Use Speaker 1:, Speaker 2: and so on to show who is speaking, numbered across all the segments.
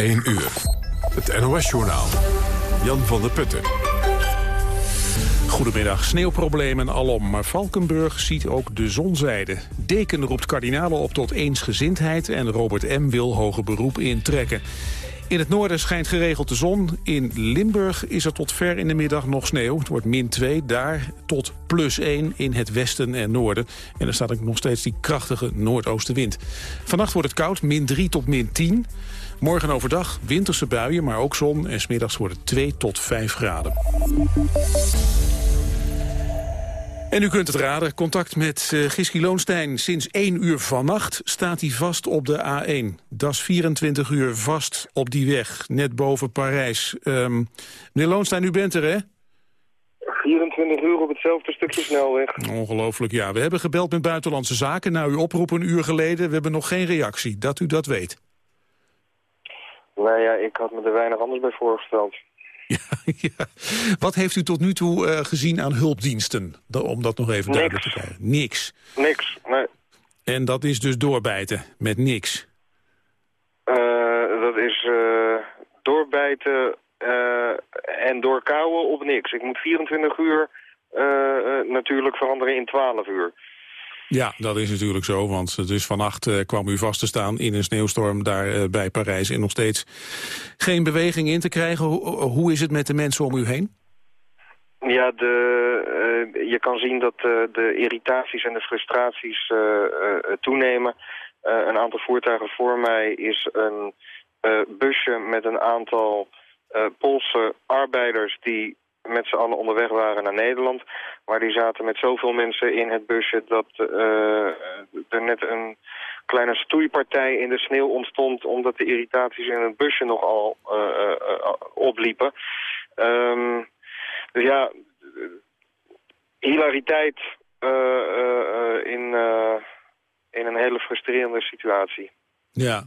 Speaker 1: 1 uur. Het NOS-journaal. Jan van der Putten.
Speaker 2: Goedemiddag. Sneeuwproblemen alom, maar Valkenburg ziet ook de zonzijde. Deken roept kardinalen op tot eensgezindheid... en Robert M. wil hoger beroep intrekken. In het noorden schijnt geregeld de zon. In Limburg is er tot ver in de middag nog sneeuw. Het wordt min 2, daar tot plus 1 in het westen en noorden. En er staat ook nog steeds die krachtige noordoostenwind. Vannacht wordt het koud, min 3 tot min 10. Morgen overdag winterse buien, maar ook zon. En smiddags wordt het 2 tot 5 graden. En u kunt het raden, contact met uh, Giski Loonstein. Sinds 1 uur vannacht staat hij vast op de A1. Dat is 24 uur vast op die weg, net boven Parijs. Um, meneer Loonstein, u bent er, hè?
Speaker 3: 24 uur op hetzelfde stukje snelweg.
Speaker 2: Ongelooflijk, ja. We hebben gebeld met Buitenlandse Zaken. Nou, u oproep een uur geleden. We hebben nog geen reactie. Dat u dat weet.
Speaker 3: Nou ja, ik had me er weinig anders bij voorgesteld.
Speaker 2: Ja, ja. Wat heeft u tot nu toe uh, gezien aan hulpdiensten? Om dat nog even duidelijk te krijgen. Niks.
Speaker 3: Niks, nee.
Speaker 2: En dat is dus doorbijten met niks?
Speaker 3: Uh, dat is uh, doorbijten en doorkouwen op niks. Ik moet 24 uur natuurlijk veranderen in 12 uur.
Speaker 2: Ja, dat is natuurlijk zo, want dus vannacht uh, kwam u vast te staan in een sneeuwstorm daar uh, bij Parijs en nog steeds geen beweging in te krijgen. Ho hoe is het met de mensen om u heen?
Speaker 3: Ja, de, je kan zien dat de irritaties en de frustraties toenemen. een aantal voertuigen voor mij is een busje met een aantal Poolse arbeiders die met z'n allen onderweg waren naar Nederland. Maar die zaten met zoveel mensen in het busje dat uh, er net een kleine stoeipartij in de sneeuw ontstond... omdat de irritaties in het busje nogal uh, opliepen. Um, dus ja, hilariteit in, in een hele frustrerende situatie.
Speaker 2: Ja,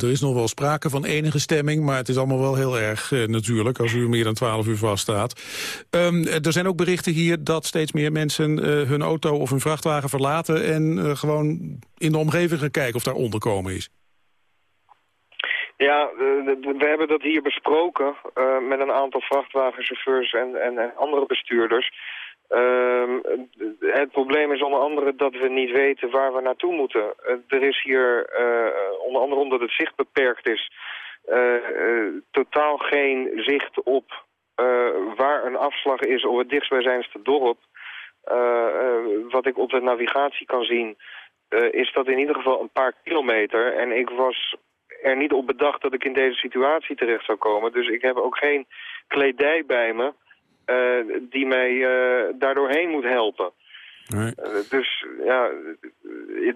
Speaker 2: er is nog wel sprake van enige stemming, maar het is allemaal wel heel erg eh, natuurlijk als u meer dan 12 uur vaststaat. Um, er zijn ook berichten hier dat steeds meer mensen uh, hun auto of hun vrachtwagen verlaten en uh, gewoon in de omgeving gaan kijken of daar onderkomen is.
Speaker 3: Ja, we hebben dat hier besproken met een aantal vrachtwagenchauffeurs en, en, en andere bestuurders. Uh, het probleem is onder andere dat we niet weten waar we naartoe moeten. Uh, er is hier, uh, onder andere omdat het zicht beperkt is, uh, totaal geen zicht op waar een afslag is op het dichtstbijzijnste dorp. wat ik op de navigatie kan zien, is dat in ieder geval een paar kilometer. En ik was er niet op bedacht dat ik in deze situatie terecht zou komen. Dus ik heb ook geen kledij bij me. Uh, die mij uh, daardoorheen moet helpen. Nee. Uh, dus ja,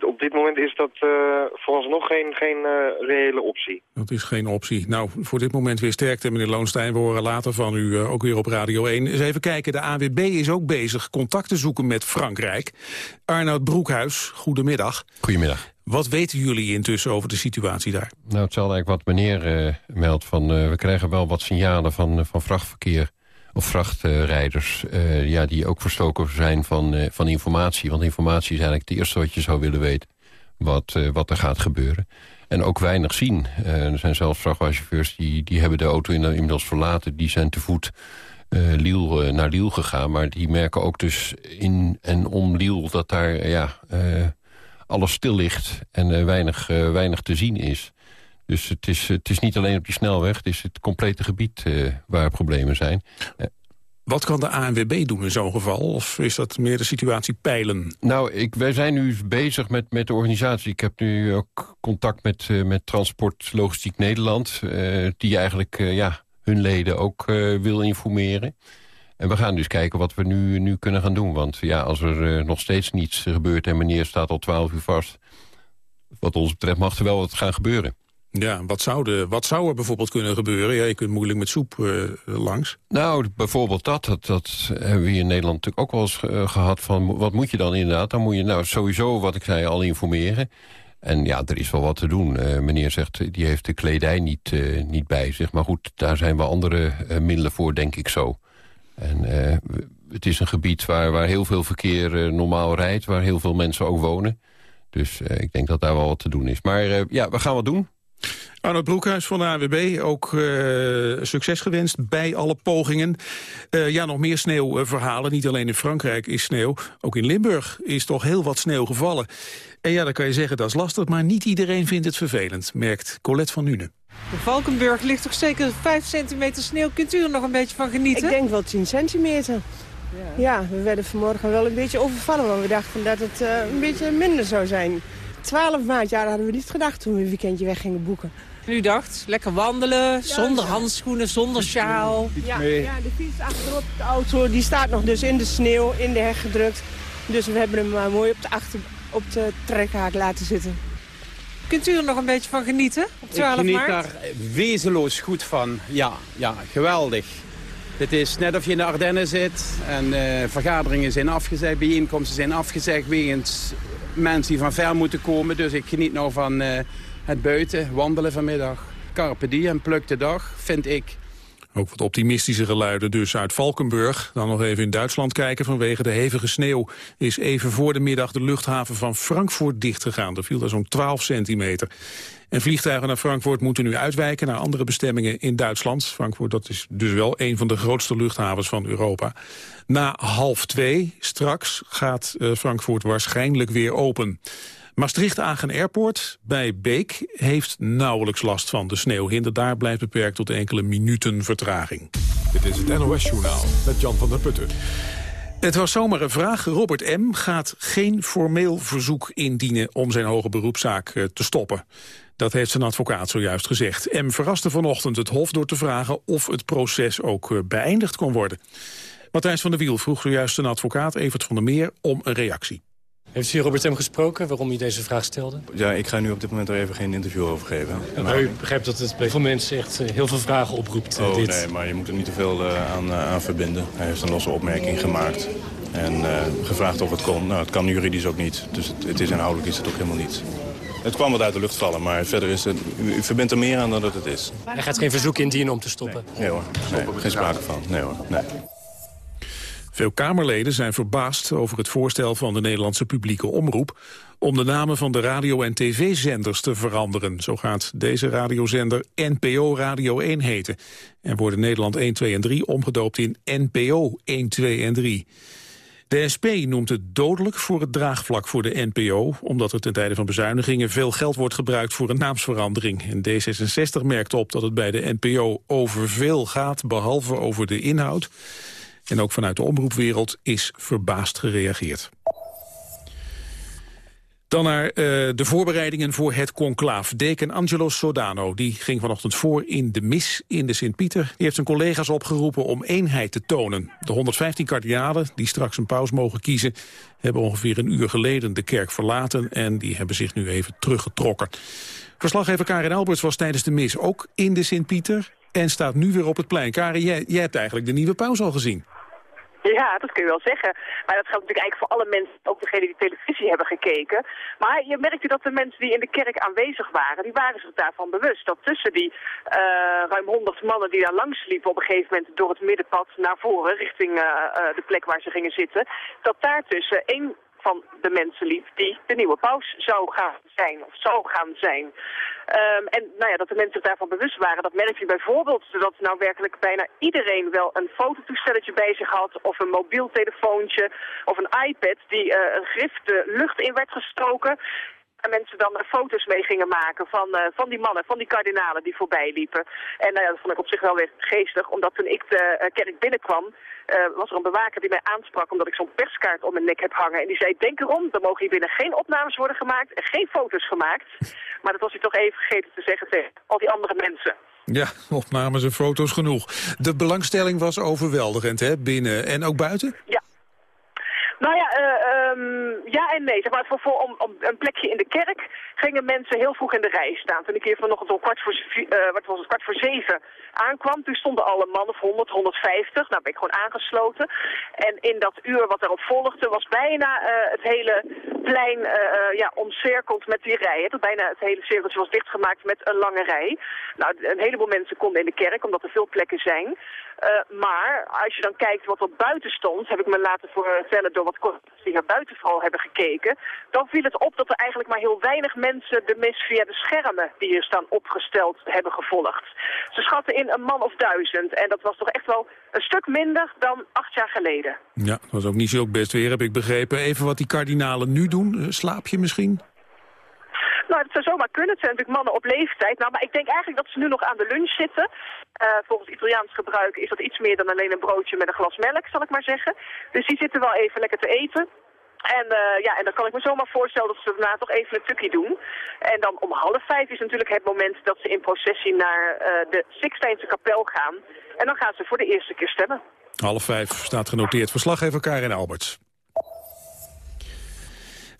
Speaker 3: op dit moment is dat vooralsnog geen, geen reële optie.
Speaker 2: Dat is geen optie. Nou, voor dit moment weer sterkte, meneer Loonstein. We horen later van u ook weer op Radio 1. Eens even kijken, de AWB is ook bezig contact te zoeken met Frankrijk. Arnoud Broekhuis, goedemiddag.
Speaker 4: Goedemiddag.
Speaker 2: Wat weten jullie intussen over de situatie daar?
Speaker 4: Nou, hetzelfde eigenlijk wat meneer meldt. Van, we krijgen wel wat signalen van, van vrachtverkeer of vrachtrijders uh, ja, die ook verstoken zijn van, uh, van informatie. Want informatie is eigenlijk het eerste wat je zou willen weten wat, uh, wat er gaat gebeuren. En ook weinig zien. er zijn zelfs vrachtwagenchauffeurs die, die hebben de auto inmiddels verlaten. Die zijn te voet Liel, naar Liel gegaan. Maar die merken ook dus in en om Liel dat daar ja, alles stil ligt en weinig, weinig te zien is. Dus het is, het is niet alleen op die snelweg, het is het complete gebied uh, waar problemen zijn.
Speaker 2: Uh, wat kan de ANWB doen in zo'n geval? Of is dat meer de situatie peilen?
Speaker 4: Nou, ik, wij zijn nu bezig met, met de organisatie. Ik heb nu ook contact met, uh, met Transport Logistiek Nederland... die eigenlijk ja, hun leden ook wil informeren. En we gaan dus kijken wat we nu, nu kunnen gaan doen. Want ja, als er nog steeds niets gebeurt en meneer staat al twaalf uur vast... wat ons betreft mag er wel wat gaan gebeuren.
Speaker 2: Ja, wat zou, de, wat zou er bijvoorbeeld kunnen gebeuren? Ja, je kunt moeilijk met soep uh, langs.
Speaker 4: Nou, bijvoorbeeld dat, dat. Dat hebben we in Nederland natuurlijk ook wel eens uh, gehad. Van, wat moet je dan inderdaad? Dan moet je nou sowieso, wat ik zei, al informeren. En ja, er is wel wat te doen. Uh, meneer zegt, die heeft de kledij niet, niet bij zich. Maar goed, daar zijn wel andere middelen voor, denk ik zo. En het is een gebied waar, waar heel veel verkeer normaal rijdt. Waar heel veel mensen ook wonen. Dus ik denk dat daar wel wat te doen is. Maar ja, we gaan wat doen.
Speaker 2: Arnold Broekhuis van de AWB, ook uh, succes gewenst bij alle pogingen. Uh, ja, nog meer sneeuwverhalen. Niet alleen in Frankrijk is sneeuw, ook in Limburg is toch heel wat sneeuw gevallen. En ja, dan kan je zeggen dat is lastig, maar niet iedereen vindt het vervelend, merkt Colette van Nuenen.
Speaker 5: De Valkenburg ligt toch zeker 5 centimeter sneeuw. Kunt u er nog een beetje van genieten?
Speaker 6: Ik denk wel 10 centimeter. Ja. ja, we werden vanmorgen wel een beetje overvallen, want we dachten dat het uh, een beetje minder zou zijn. 12 maart, ja, hadden we niet gedacht toen we een weekendje weg gingen boeken.
Speaker 5: U dacht, lekker wandelen, zonder handschoenen, zonder sjaal.
Speaker 6: Ja, ja, de fiets achterop de auto, die staat nog dus in de sneeuw, in de heg gedrukt. Dus we hebben hem maar mooi op de, achter, op de trekhaak laten zitten.
Speaker 5: Kunt u er nog een beetje van genieten op 12
Speaker 7: maart? Ik
Speaker 5: geniet
Speaker 7: daar wezenloos goed van. Ja, ja, geweldig. Het is net of je in de Ardennen zit en uh, vergaderingen zijn afgezegd, bijeenkomsten zijn afgezegd wegens mensen die van ver moeten komen. Dus ik geniet nou van uh, het buiten, wandelen vanmiddag. Carpe diem, pluk de dag, vind ik.
Speaker 2: Ook wat optimistische geluiden dus uit Valkenburg. Dan nog even in Duitsland kijken. Vanwege de hevige sneeuw is even voor de middag de luchthaven van Frankfurt dichtgegaan. Er viel daar zo'n 12 centimeter. En vliegtuigen naar Frankfurt moeten nu uitwijken naar andere bestemmingen in Duitsland. Frankfurt dat is dus wel een van de grootste luchthavens van Europa. Na half twee straks gaat uh, Frankfurt waarschijnlijk weer open. Maastricht-Agen Airport bij Beek heeft nauwelijks last van de sneeuwhinder. Daar blijft beperkt tot enkele minuten vertraging.
Speaker 1: Dit is het NOS-journaal met Jan van der Putten.
Speaker 2: Het was zomaar een vraag. Robert M. gaat geen formeel verzoek indienen om zijn hoge beroepszaak eh, te stoppen. Dat heeft zijn advocaat zojuist gezegd. M verraste vanochtend het Hof door te vragen of het proces ook eh, beëindigd kon worden. Matthijs van der Wiel vroeg zojuist zijn advocaat Evert van der Meer om een reactie.
Speaker 8: Heeft u Robert M. gesproken waarom u deze vraag stelde?
Speaker 9: Ja, ik ga nu op dit moment er even geen interview over geven.
Speaker 8: maar... u begrijpt dat het bij veel mensen echt eh, heel veel vragen oproept.
Speaker 9: Oh,
Speaker 8: dit.
Speaker 9: nee, maar je moet er niet te veel uh, aan, uh, aan, verbinden. Hij heeft een losse opmerking gemaakt. En uh, gevraagd of het kon. Nou, het kan juridisch ook niet. Dus het, het is inhoudelijk is het ook helemaal niet. Het kwam wat uit de lucht vallen, maar verder is het... U verbindt er meer aan dan dat het is.
Speaker 8: Hij gaat geen verzoek indienen om te stoppen?
Speaker 9: Nee, nee hoor. Nee, geen sprake van. Nee hoor. Nee.
Speaker 2: Veel Kamerleden zijn verbaasd over het voorstel van de Nederlandse publieke omroep om de namen van de radio- en tv-zenders te veranderen. Zo gaat deze radiozender NPO Radio 1 heten. En worden Nederland 1, 2 en 3 omgedoopt in NPO 1, 2 en 3. De SP noemt het dodelijk voor het draagvlak voor de NPO... omdat er ten tijde van bezuinigingen veel geld wordt gebruikt voor een naamsverandering. En D66 merkt op dat het bij de NPO over veel gaat, behalve over de inhoud. En ook vanuit de omroepwereld is verbaasd gereageerd. Dan naar uh, de voorbereidingen voor het conclaaf. Deken Angelo Sodano die ging vanochtend voor in de mis in de Sint-Pieter. Die heeft zijn collega's opgeroepen om eenheid te tonen. De 115 kardinalen die straks een paus mogen kiezen... hebben ongeveer een uur geleden de kerk verlaten... en die hebben zich nu even teruggetrokken. Verslaggever Karin Alberts was tijdens de mis ook in de Sint-Pieter... en staat nu weer op het plein. Karin, jij, jij hebt eigenlijk de nieuwe paus al gezien.
Speaker 10: Ja, dat kun je wel zeggen. Maar dat geldt natuurlijk eigenlijk voor alle mensen, ook degenen die televisie hebben gekeken. Maar je merkte dat de mensen die in de kerk aanwezig waren, die waren zich daarvan bewust. Dat tussen die uh, ruim honderd mannen die daar langs liepen op een gegeven moment door het middenpad naar voren, richting uh, de plek waar ze gingen zitten, dat daartussen één van de mensen liep die de nieuwe paus zou gaan zijn of zou gaan zijn. Um, en nou ja, dat de mensen daarvan bewust waren, dat merk bijvoorbeeld dat nou werkelijk bijna iedereen wel een fototoestelletje bij zich had of een mobiel telefoontje of een iPad die uh, een grif de lucht in werd gestoken en mensen dan foto's mee gingen maken van, uh, van die mannen, van die kardinalen die voorbij liepen. En uh, dat vond ik op zich wel weer geestig, omdat toen ik de kerk binnenkwam, was er een bewaker die mij aansprak omdat ik zo'n perskaart om mijn nek heb hangen. En die zei, denk erom, er mogen hier binnen geen opnames worden gemaakt en geen foto's gemaakt. Maar dat was hij toch even vergeten te zeggen tegen al die andere mensen.
Speaker 2: Ja, opnames en foto's genoeg. De belangstelling was overweldigend, hè, binnen en ook buiten?
Speaker 10: Ja. Nou ja, uh, um, ja en nee. Zeg maar, voor, om, om, een plekje in de kerk gingen mensen heel vroeg in de rij staan. Toen ik hier vanochtend om kwart voor, uh, wat was het, kwart voor zeven aankwam, toen stonden alle mannen van 100, 150. Nou ben ik gewoon aangesloten. En in dat uur wat erop volgde was bijna uh, het hele plein uh, ja, omcirkeld met die rij. Tot bijna het hele cirkeltje was dichtgemaakt met een lange rij. Nou, een heleboel mensen konden in de kerk, omdat er veel plekken zijn. Maar als je dan kijkt wat er buiten stond, heb ik me laten vertellen door wat die naar buiten vooral hebben gekeken, dan viel het op dat er eigenlijk maar heel weinig mensen de mis via de schermen die hier staan opgesteld hebben gevolgd. Ze schatten in een man of duizend en dat was toch echt wel een stuk minder dan acht jaar geleden.
Speaker 2: Ja, dat was ook niet zo best weer, heb ik begrepen. Even wat die kardinalen nu doen. Eh, slaap je misschien?
Speaker 10: Nou, het zou zomaar kunnen. Het zijn natuurlijk mannen op leeftijd. Nou, maar ik denk eigenlijk dat ze nu nog aan de lunch zitten. Uh, volgens Italiaans gebruik is dat iets meer dan alleen een broodje met een glas melk, zal ik maar zeggen. Dus die zitten wel even lekker te eten. En, uh, ja, en dan kan ik me zomaar voorstellen dat ze daarna toch even een tukje doen. En dan om half vijf is natuurlijk het moment dat ze in processie naar uh, de Sixtijnse kapel gaan. En dan gaan ze voor de eerste keer stemmen.
Speaker 2: Half vijf staat genoteerd. Verslaggever Karin Alberts.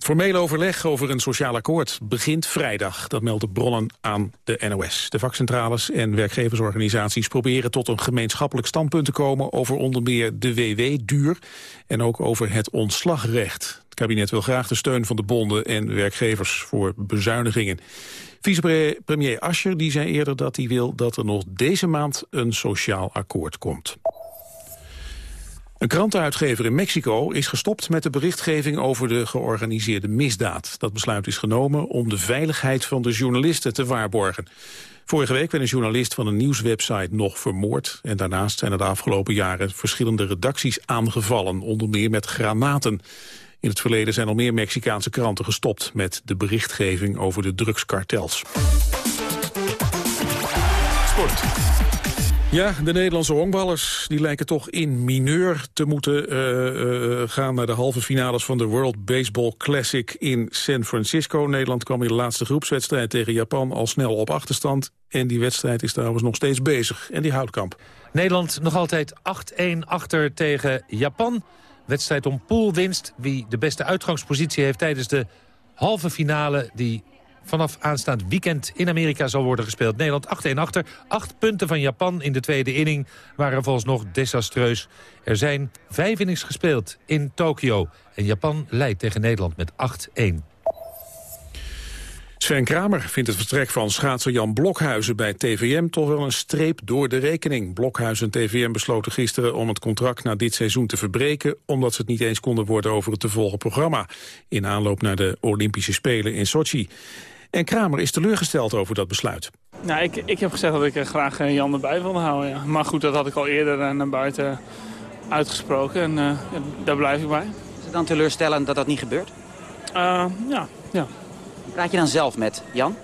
Speaker 2: Formele overleg over een sociaal akkoord begint vrijdag. Dat meldt de bronnen aan de NOS. De vakcentrales en werkgeversorganisaties proberen tot een gemeenschappelijk standpunt te komen over onder meer de WW-duur en ook over het ontslagrecht. Het kabinet wil graag de steun van de bonden en werkgevers voor bezuinigingen. Vicepremier Ascher die zei eerder dat hij wil dat er nog deze maand een sociaal akkoord komt. Een krantenuitgever in Mexico is gestopt met de berichtgeving over de georganiseerde misdaad. Dat besluit is genomen om de veiligheid van de journalisten te waarborgen. Vorige week werd een journalist van een nieuwswebsite nog vermoord. En daarnaast zijn er de afgelopen jaren verschillende redacties aangevallen, onder meer met granaten. In het verleden zijn al meer Mexicaanse kranten gestopt met de berichtgeving over de drugskartels. Sport. Ja, de Nederlandse honkballers die lijken toch in mineur te moeten uh, uh, gaan naar de halve finales van de World Baseball Classic in San Francisco. Nederland kwam in de laatste groepswedstrijd tegen Japan al snel op achterstand. En die wedstrijd is trouwens nog steeds bezig. En die houtkamp.
Speaker 11: Nederland nog altijd 8-1 achter tegen Japan. Wedstrijd om poolwinst. Wie de beste uitgangspositie heeft tijdens de halve finale... die vanaf aanstaand weekend in Amerika zal worden gespeeld. Nederland 8-1 achter. Acht punten van Japan in de tweede inning waren volgens nog desastreus. Er zijn vijf innings gespeeld in Tokio. En Japan leidt tegen Nederland met 8-1.
Speaker 2: Sven Kramer vindt het vertrek van schaatser Jan Blokhuizen bij TVM toch wel een streep door de rekening. Blokhuizen en TVM besloten gisteren om het contract na dit seizoen te verbreken, omdat ze het niet eens konden worden over het te volgen programma. In aanloop naar de Olympische Spelen in Sochi. En Kramer is teleurgesteld over dat besluit.
Speaker 12: Nou, ik, ik heb gezegd dat ik er graag Jan erbij wilde houden. Ja. Maar goed, dat had ik al eerder naar buiten uitgesproken. En uh, daar blijf ik bij.
Speaker 13: Is het dan teleurstellend dat dat niet gebeurt?
Speaker 12: Uh, ja, ja.
Speaker 13: Praat je dan zelf met Jan?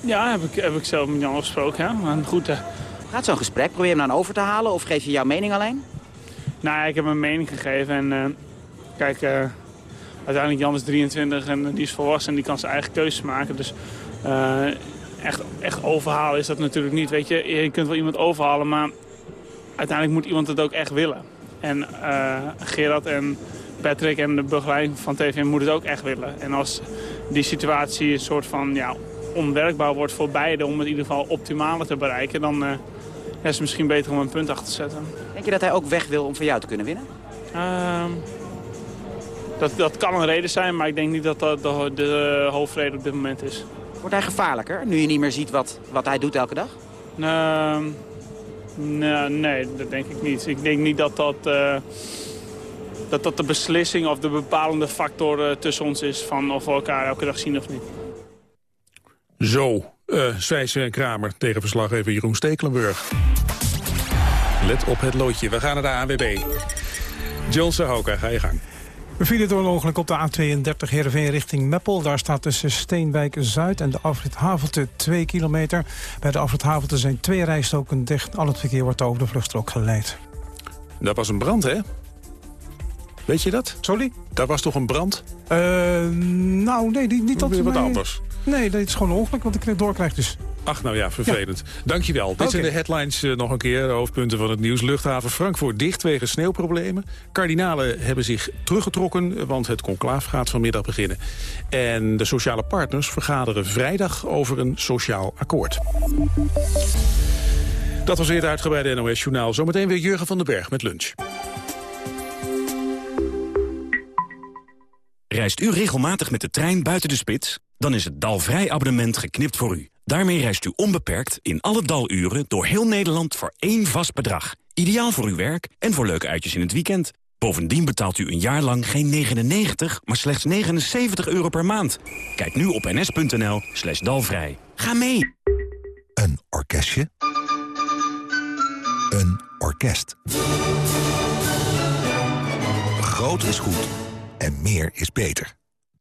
Speaker 12: Ja, heb ik, heb ik zelf met Jan gesproken. Ja. Maar goed, uh...
Speaker 13: Gaat zo'n gesprek? Probeer je hem dan over te halen of geef je jouw mening alleen?
Speaker 12: Nou, ik heb mijn mening gegeven. En kijk, uiteindelijk Jan is 23 en die is volwassen en die kan zijn eigen keuzes maken. Dus uh, echt, echt overhalen is dat natuurlijk niet. Weet je, je kunt wel iemand overhalen, maar uiteindelijk moet iemand het ook echt willen. En uh, Gerard en Patrick en de begeleiding van TVM moeten het ook echt willen. En als die situatie een soort van ja, onwerkbaar wordt voor beide om het in ieder geval optimale te bereiken, dan uh, is het misschien beter om een punt achter te zetten.
Speaker 13: Denk je dat hij ook weg wil om voor jou te kunnen winnen?
Speaker 12: Dat, dat kan een reden zijn, maar ik denk niet dat dat de, de hoofdreden op dit moment is.
Speaker 13: Wordt hij gevaarlijker, nu je niet meer ziet wat, wat hij doet elke dag?
Speaker 12: Uh, nee, nee, dat denk ik niet. Ik denk niet dat dat, uh, dat, dat de beslissing of de bepalende factor uh, tussen ons is... van of we elkaar elke dag zien of niet.
Speaker 2: Zo, uh, zei Sven Kramer tegen verslaggever Jeroen Stekelenburg. Let op het loodje, we gaan naar de ANWB. John Sahoka, ga je gang.
Speaker 14: We vielen door een ongeluk op de A32 Heerenveen richting Meppel. Daar staat tussen Steenwijk Zuid en de afrit Havelte 2 kilometer. Bij de afrit Havelte zijn twee rijstoken dicht. Al het verkeer wordt over de vluchtstrook geleid.
Speaker 2: Dat was een brand, hè? Weet je dat?
Speaker 14: Sorry?
Speaker 2: Daar was toch een brand?
Speaker 14: Uh, nou, nee, niet, niet dat...
Speaker 2: Weer wat anders?
Speaker 14: Nee, dat is gewoon een ongeluk wat ik doorkrijg dus.
Speaker 2: Ach, nou ja, vervelend. Ja. Dankjewel. Dit okay. zijn de headlines uh, nog een keer, de hoofdpunten van het nieuws. Luchthaven Frankfurt dicht wegens sneeuwproblemen. Kardinalen hebben zich teruggetrokken, want het conclaaf gaat vanmiddag beginnen. En de sociale partners vergaderen vrijdag over een sociaal akkoord. Dat was weer het uitgebreide NOS-journaal. Zometeen weer Jurgen van den Berg met lunch.
Speaker 15: Reist u regelmatig met de trein buiten de spits? Dan is het Dalvrij abonnement geknipt voor u. Daarmee reist u onbeperkt in alle daluren door heel Nederland voor één vast bedrag. Ideaal voor uw werk en voor leuke uitjes in het weekend. Bovendien betaalt u een jaar lang geen 99, maar slechts 79 euro per maand. Kijk nu op ns.nl slash dalvrij. Ga mee!
Speaker 16: Een orkestje. Een orkest. Groot is goed. En meer is beter.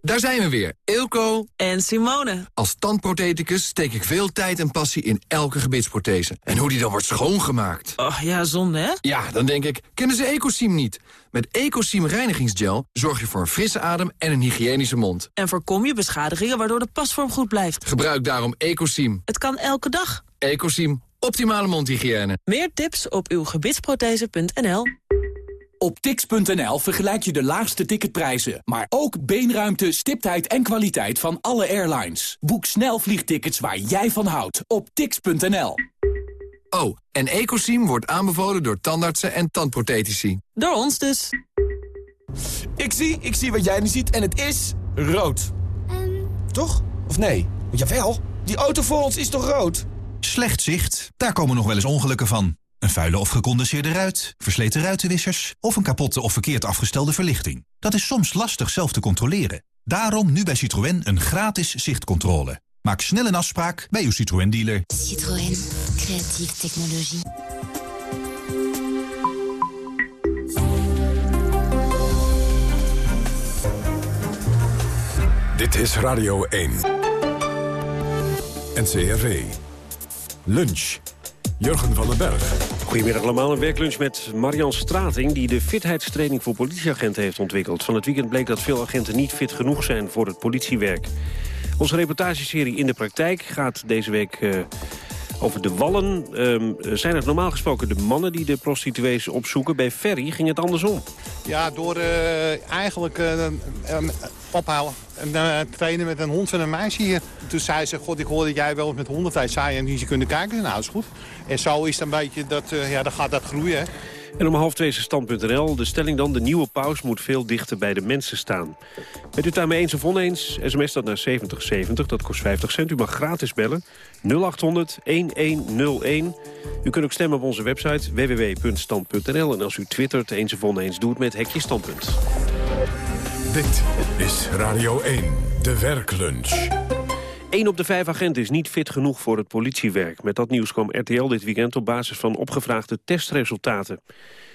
Speaker 17: Daar zijn we weer, Eelco
Speaker 18: en Simone.
Speaker 17: Als tandprotheticus steek ik veel tijd en passie in elke gebitsprothese. En hoe die dan wordt schoongemaakt.
Speaker 18: Oh ja, zonde hè?
Speaker 17: Ja, dan denk ik, kennen ze Ecosim niet? Met Ecosim reinigingsgel zorg je voor een frisse adem en een hygiënische mond.
Speaker 18: En voorkom je beschadigingen waardoor de pasvorm goed blijft.
Speaker 17: Gebruik daarom Ecosim.
Speaker 18: Het kan elke dag.
Speaker 17: Ecosim, optimale mondhygiëne.
Speaker 18: Meer tips op uw gebitsprothese.nl
Speaker 19: op tix.nl vergelijk je de laagste ticketprijzen, maar ook beenruimte, stiptheid en kwaliteit van alle airlines. Boek snel vliegtickets waar jij van houdt op tix.nl.
Speaker 17: Oh, en Ecosim wordt aanbevolen door tandartsen en tandprothetici.
Speaker 18: Door ons dus.
Speaker 20: Ik zie, ik zie wat jij nu ziet en het is rood. Toch? Of nee? Jawel, die auto voor ons is toch rood?
Speaker 21: Slecht zicht, daar komen nog wel eens ongelukken van. Een vuile of gecondenseerde ruit, versleten ruitenwissers... of een kapotte of verkeerd afgestelde verlichting. Dat is soms lastig zelf te controleren. Daarom nu bij Citroën een gratis zichtcontrole. Maak snel een afspraak bij uw Citroën-dealer.
Speaker 22: Citroën. Creatieve technologie.
Speaker 1: Dit is Radio 1. NCRV. Lunch. Jurgen van den Berg.
Speaker 23: Goedemiddag allemaal. Een werklunch met Marian Strating... die de fitheidstraining voor politieagenten heeft ontwikkeld. Van het weekend bleek dat veel agenten niet fit genoeg zijn voor het politiewerk. Onze reportageserie In de Praktijk gaat deze week... Uh, over de wallen um, zijn het normaal gesproken de mannen die de prostituees opzoeken. Bij Ferry ging het andersom.
Speaker 24: Ja, door uh, eigenlijk uh, ophouden en uh, trainen met een hond van een meisje hier. Toen zei ze, god, ik hoorde dat jij wel eens met honden tijd zei en die ze kunnen kijken. Nou, is goed. En zo is een beetje, dat, ja, dan gaat dat groeien. Hè.
Speaker 23: En om half twee is stand.nl. De stelling dan, de nieuwe paus moet veel dichter bij de mensen staan. Bent u het daarmee eens of oneens? SMS dat naar 7070, dat kost 50 cent. U mag gratis bellen. 0800-1101. U kunt ook stemmen op onze website www.stand.nl. En als u twittert eens of oneens, doe het met Hekje Standpunt.
Speaker 1: Dit is Radio 1, de werklunch.
Speaker 23: 1 op de vijf agenten is niet fit genoeg voor het politiewerk. Met dat nieuws kwam RTL dit weekend op basis van opgevraagde testresultaten.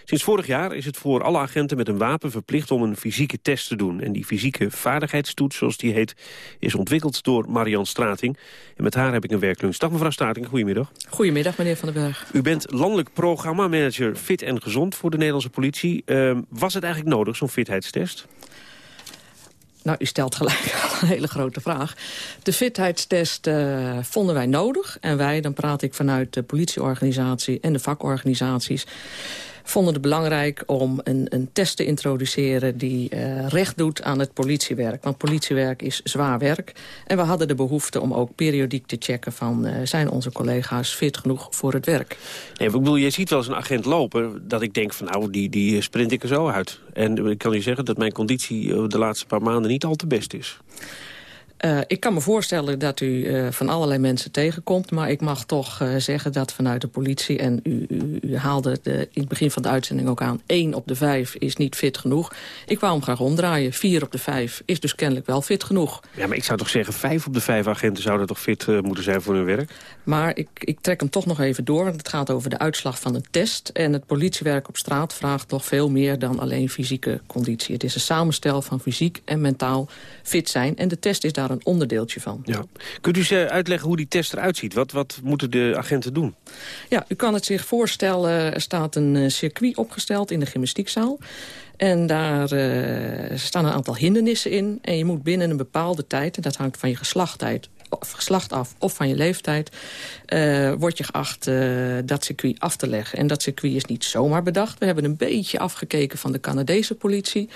Speaker 23: Sinds vorig jaar is het voor alle agenten met een wapen verplicht om een fysieke test te doen. En die fysieke vaardigheidstoets, zoals die heet, is ontwikkeld door Marian Strating. En met haar heb ik een werklunch. Dag mevrouw Strating, goedemiddag.
Speaker 25: Goedemiddag meneer Van den Berg.
Speaker 23: U bent landelijk programmamanager Fit en Gezond voor de Nederlandse politie. Uh, was het eigenlijk nodig, zo'n fitheidstest?
Speaker 25: Nou, u stelt gelijk al een hele grote vraag. De fitheidstest uh, vonden wij nodig. En wij, dan praat ik vanuit de politieorganisatie en de vakorganisaties vonden het belangrijk om een, een test te introduceren... die uh, recht doet aan het politiewerk. Want politiewerk is zwaar werk. En we hadden de behoefte om ook periodiek te checken... van uh, zijn onze collega's fit genoeg voor het werk.
Speaker 23: Nee, ik bedoel, je ziet wel eens een agent lopen... dat ik denk van nou, die, die sprint ik er zo uit. En ik kan u zeggen dat mijn conditie de laatste paar maanden niet al te best is.
Speaker 25: Uh, ik kan me voorstellen dat u uh, van allerlei mensen tegenkomt... maar ik mag toch uh, zeggen dat vanuit de politie... en u, u, u haalde de, in het begin van de uitzending ook aan... één op de vijf is niet fit genoeg. Ik wou hem graag omdraaien. Vier op de vijf is dus kennelijk wel fit genoeg.
Speaker 23: Ja, maar ik zou toch zeggen... vijf op de vijf agenten zouden toch fit moeten zijn voor hun werk?
Speaker 25: Maar ik, ik trek hem toch nog even door. Want het gaat over de uitslag van een test. En het politiewerk op straat vraagt toch veel meer... dan alleen fysieke conditie. Het is een samenstel van fysiek en mentaal fit zijn. En de test is daar een onderdeeltje van.
Speaker 23: Ja. Kunt u eens uitleggen hoe die test eruit ziet? Wat, wat moeten de agenten doen?
Speaker 25: Ja, u kan het zich voorstellen, er staat een circuit opgesteld in de gymnastiekzaal. En daar uh, staan een aantal hindernissen in. En je moet binnen een bepaalde tijd, en dat hangt van je geslacht uit geslacht af of van je leeftijd... Uh, word je geacht uh, dat circuit af te leggen. En dat circuit is niet zomaar bedacht. We hebben een beetje afgekeken van de Canadese politie.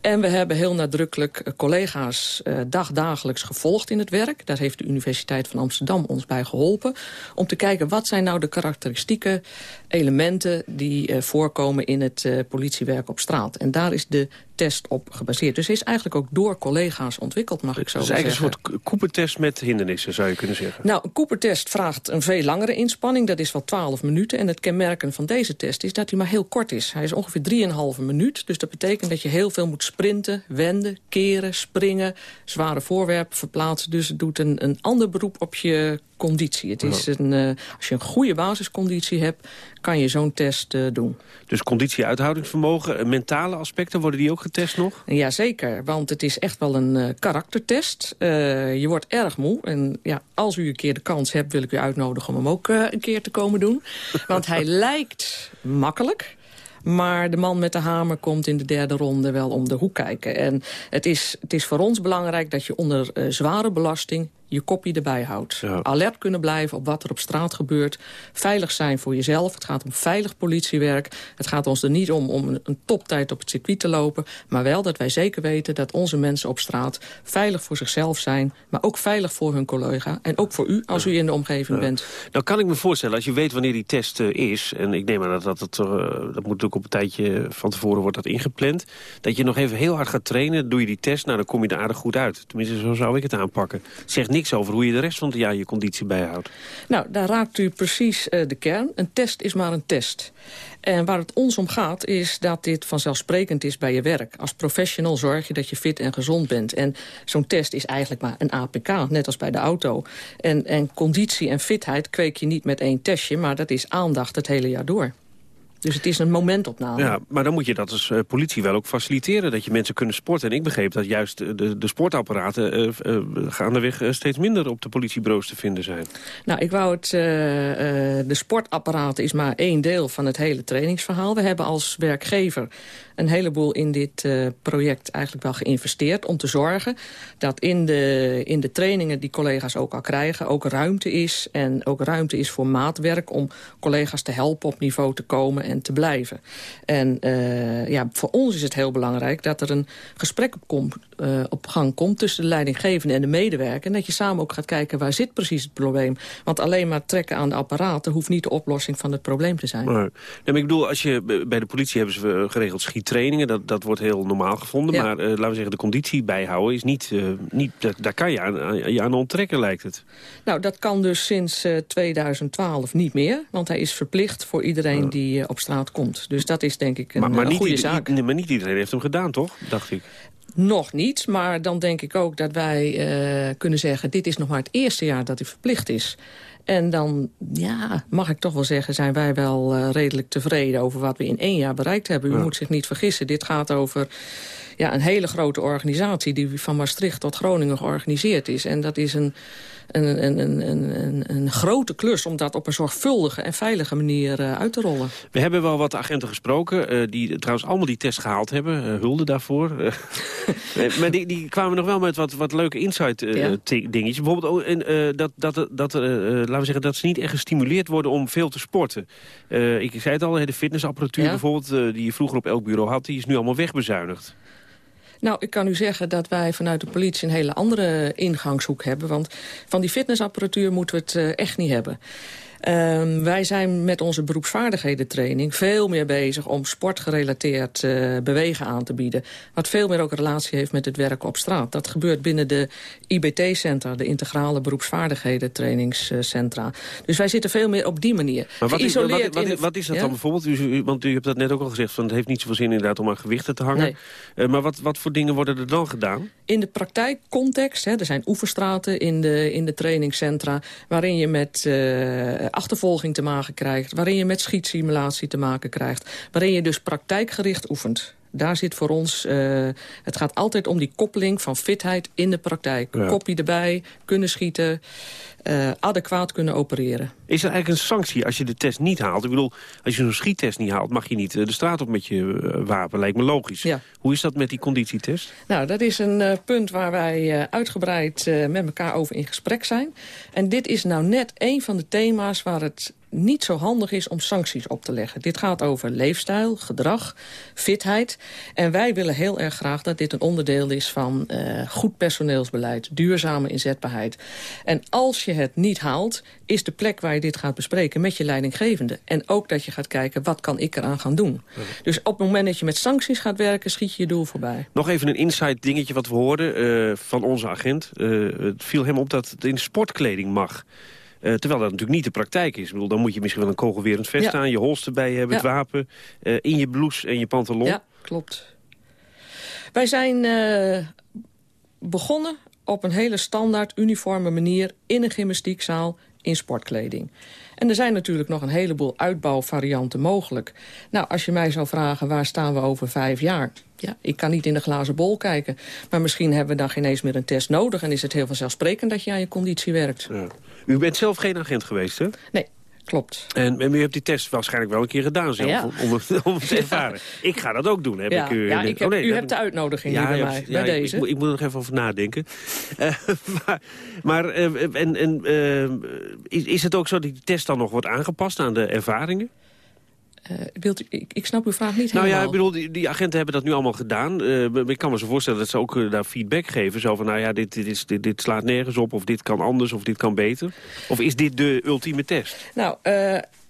Speaker 25: En we hebben heel nadrukkelijk collega's uh, dagdagelijks gevolgd in het werk. Daar heeft de Universiteit van Amsterdam ons bij geholpen. Om te kijken wat zijn nou de karakteristieke elementen... die voorkomen in het politiewerk op straat. En daar is de test op gebaseerd. Dus is eigenlijk ook door collega's ontwikkeld, mag ik zo
Speaker 23: zeggen.
Speaker 25: Het
Speaker 23: is eigenlijk een soort Cooper-test met hindernissen, zou je kunnen zeggen.
Speaker 25: Nou, een Cooper-test vraagt een veel langere inspanning. Dat is wel 12 minuten. En het kenmerken van deze test is dat hij maar heel kort is. Hij is ongeveer 3,5 minuut. Dus dat betekent dat je heel veel moet sprinten, wenden, keren, springen... zware voorwerpen verplaatsen. Dus het doet een, een ander beroep op je conditie. Het is een, uh, als je een goede basisconditie hebt, kan je zo'n test uh, doen.
Speaker 23: Dus conditie, uithoudingsvermogen, mentale aspecten, worden die ook getest nog?
Speaker 25: Jazeker, want het is echt wel een uh, karaktertest. je wordt erg moe en ja, als u een keer de kans hebt, wil ik u uitnodigen om hem ook een keer te komen doen. Want hij lijkt makkelijk. Maar de man met de hamer komt in de derde ronde wel om de hoek kijken. En het is, het is voor ons belangrijk dat je onder uh, zware belasting je kopje erbij houdt. Ja. Alert kunnen blijven op wat er op straat gebeurt. Veilig zijn voor jezelf. Het gaat om veilig politiewerk. Het gaat ons er niet om om een, toptijd op het circuit te lopen. Maar wel dat wij zeker weten dat onze mensen op straat... veilig voor zichzelf zijn. Maar ook veilig voor hun collega. En ook voor u als ja. u in de omgeving
Speaker 23: ja.
Speaker 25: bent.
Speaker 23: Nou kan ik me voorstellen, als je weet wanneer die test uh, is... en ik neem aan dat dat, dat, uh, dat moet natuurlijk op een tijdje van tevoren wordt dat ingepland... dat je nog even heel hard gaat trainen, doe je die test... nou dan kom je er aardig goed uit. Tenminste, zo zou ik het aanpakken. Zegt niks over hoe je de rest van het jaar je conditie bijhoudt.
Speaker 25: Nou, daar raakt u precies uh, de kern. Een test is maar een test. En waar het ons om gaat is dat dit vanzelfsprekend is bij je werk. Als professional zorg je dat je fit en gezond bent. En zo'n test is eigenlijk maar een APK, net als bij de auto. En, en conditie en fitheid kweek je niet met één testje... maar dat is aandacht het hele jaar door. Dus het is een momentopname.
Speaker 23: Ja, maar dan moet je dat als uh, politie wel ook faciliteren. Dat je mensen kunnen sporten. En ik begreep dat juist de, de sportapparaten uh, uh, gaandeweg steeds minder op de politiebureaus te vinden zijn.
Speaker 25: Nou, ik wou het... de sportapparaten is maar één deel van het hele trainingsverhaal. We hebben als werkgever een heleboel in dit uh, project eigenlijk wel geïnvesteerd... om te zorgen dat in de, in de trainingen die collega's ook al krijgen... ook ruimte is en ook ruimte is voor maatwerk... om collega's te helpen op niveau te komen en te blijven. En uh, ja, voor ons is het heel belangrijk dat er een gesprek op, kom, uh, op gang komt... tussen de leidinggevende en de medewerker... en dat je samen ook gaat kijken waar zit precies het probleem. Want alleen maar trekken aan de apparaten... hoeft niet de oplossing van het probleem te zijn.
Speaker 23: Nee, maar ik bedoel, als je, bij de politie hebben ze geregeld schiettrainingen... dat, dat wordt heel normaal gevonden. Ja. Maar uh, laten we zeggen, de conditie bijhouden is niet... Uh, niet daar kan je aan, aan, je aan onttrekken, lijkt het.
Speaker 25: Nou, dat kan dus sinds uh, 2012 niet meer. Want hij is verplicht voor iedereen die op straat komt. Dus dat is denk ik een,
Speaker 23: maar, maar
Speaker 25: een
Speaker 23: niet,
Speaker 25: goede zaak.
Speaker 23: Niet, maar niet iedereen heeft hem gedaan, toch? Dacht ik.
Speaker 25: Nog niet, maar dan denk ik ook dat wij uh, kunnen zeggen... dit is nog maar het eerste jaar dat hij verplicht is. En dan, ja, mag ik toch wel zeggen... zijn wij wel uh, redelijk tevreden over wat we in één jaar bereikt hebben. U ja. moet zich niet vergissen, dit gaat over ja, een hele grote organisatie... die van Maastricht tot Groningen georganiseerd is. En dat is een... Een, een, een, een, een grote klus om dat op een zorgvuldige en veilige manier uh, uit te rollen.
Speaker 23: We hebben wel wat agenten gesproken uh, die trouwens allemaal die test gehaald hebben. Uh, hulde daarvoor. maar die, die kwamen nog wel met wat, wat leuke insight ja. dingetjes. Bijvoorbeeld oh, en, dat, dat, dat, laten we zeggen, dat ze niet echt gestimuleerd worden om veel te sporten. ik zei het al, de fitnessapparatuur ja. bijvoorbeeld die je vroeger op elk bureau had, die is nu allemaal wegbezuinigd.
Speaker 25: Nou, ik kan u zeggen dat wij vanuit de politie een hele andere ingangshoek hebben. Want van die fitnessapparatuur moeten we het uh, echt niet hebben. Um, wij zijn met onze beroepsvaardighedentraining veel meer bezig om sportgerelateerd uh, bewegen aan te bieden. Wat veel meer ook een relatie heeft met het werken op straat. Dat gebeurt binnen de IBT-centra, de integrale beroepsvaardigheden-trainingscentra. Dus wij zitten veel meer op die manier.
Speaker 23: Maar wat, is, wat, wat, wat is dat ja? dan bijvoorbeeld? U, want u hebt dat net ook al gezegd, van het heeft niet zoveel zin inderdaad om aan gewichten te hangen. Nee. Uh, maar wat, wat voor dingen worden er dan gedaan?
Speaker 25: In de praktijkcontext, hè, er zijn oefenstraten in de, in de trainingscentra... waarin je met uh, achtervolging te maken krijgt... waarin je met schietsimulatie te maken krijgt... waarin je dus praktijkgericht oefent. Daar zit voor ons... Uh, het gaat altijd om die koppeling van fitheid in de praktijk. Ja. Kopje erbij, kunnen schieten... eh, adequaat kunnen opereren.
Speaker 23: Is er eigenlijk een sanctie als je de test niet haalt? Ik bedoel, als je zo'n schiettest niet haalt... mag je niet eh, de straat op met je eh, wapen, lijkt me logisch.
Speaker 25: Ja.
Speaker 23: Hoe is dat met die conditietest?
Speaker 25: Nou, dat is een punt waar wij uitgebreid met elkaar over in gesprek zijn. En dit is nou net een van de thema's waar het niet zo handig is om sancties op te leggen. Dit gaat over leefstijl, gedrag, fitheid. En wij willen heel erg graag dat dit een onderdeel is van eh, goed personeelsbeleid, duurzame inzetbaarheid. En als je het niet haalt, is de plek waar je dit gaat bespreken met je leidinggevende. En ook dat je gaat kijken, wat kan ik eraan gaan doen? Dus op het moment dat je met sancties gaat werken, schiet je je doel voorbij.
Speaker 23: Nog even een inside dingetje wat we hoorden eh, van onze agent. Eh, het viel hem op dat het in sportkleding mag. Eh, terwijl dat natuurlijk niet de praktijk is. Ik bedoel, dan moet je misschien wel een kogelwerend vest
Speaker 25: Ja.
Speaker 23: aan... je holster bij je hebben,
Speaker 25: Ja.
Speaker 23: het wapen... eh, in je blouse en je pantalon.
Speaker 25: Ja, klopt. Wij zijn eh, begonnen op een hele standaard uniforme manier... in een gymnastiekzaal in sportkleding. En er zijn natuurlijk nog een heleboel uitbouwvarianten mogelijk. Nou, als je mij zou vragen waar staan we over vijf jaar... ja, ik kan niet in de glazen bol kijken. Maar misschien hebben we dan geen eens meer een test nodig... en is het heel vanzelfsprekend dat je aan je conditie werkt.
Speaker 23: Ja. U bent zelf geen agent geweest, hè?
Speaker 25: Nee, klopt.
Speaker 23: En, en u hebt die test waarschijnlijk wel een keer gedaan zelf,
Speaker 25: Ja.
Speaker 23: om, om, het- om het te ervaren. Ik ga dat ook doen, heb
Speaker 25: Ja,
Speaker 23: ik u.
Speaker 25: ja,
Speaker 23: in-
Speaker 25: ik heb-
Speaker 23: oh, nee,
Speaker 25: u hebt de uitnodiging bij mij, bij deze.
Speaker 23: Ik, moet- ik moet er nog even over nadenken. Eh, maar maar eh, en, en, eh, is, is het ook zo dat die test dan nog wordt aangepast aan de ervaringen?
Speaker 25: Eh, ik, ik snap uw vraag niet
Speaker 23: Nou ja,
Speaker 25: helemaal.
Speaker 23: ik bedoel, die, die agenten hebben dat nu allemaal gedaan. Eh, ik kan me zo voorstellen dat ze ook eh, daar feedback geven. Zo van, nou ja, dit, dit, is, dit, dit slaat nergens op, of dit kan anders, of dit kan beter. Of is dit de ultieme test?
Speaker 25: Nou,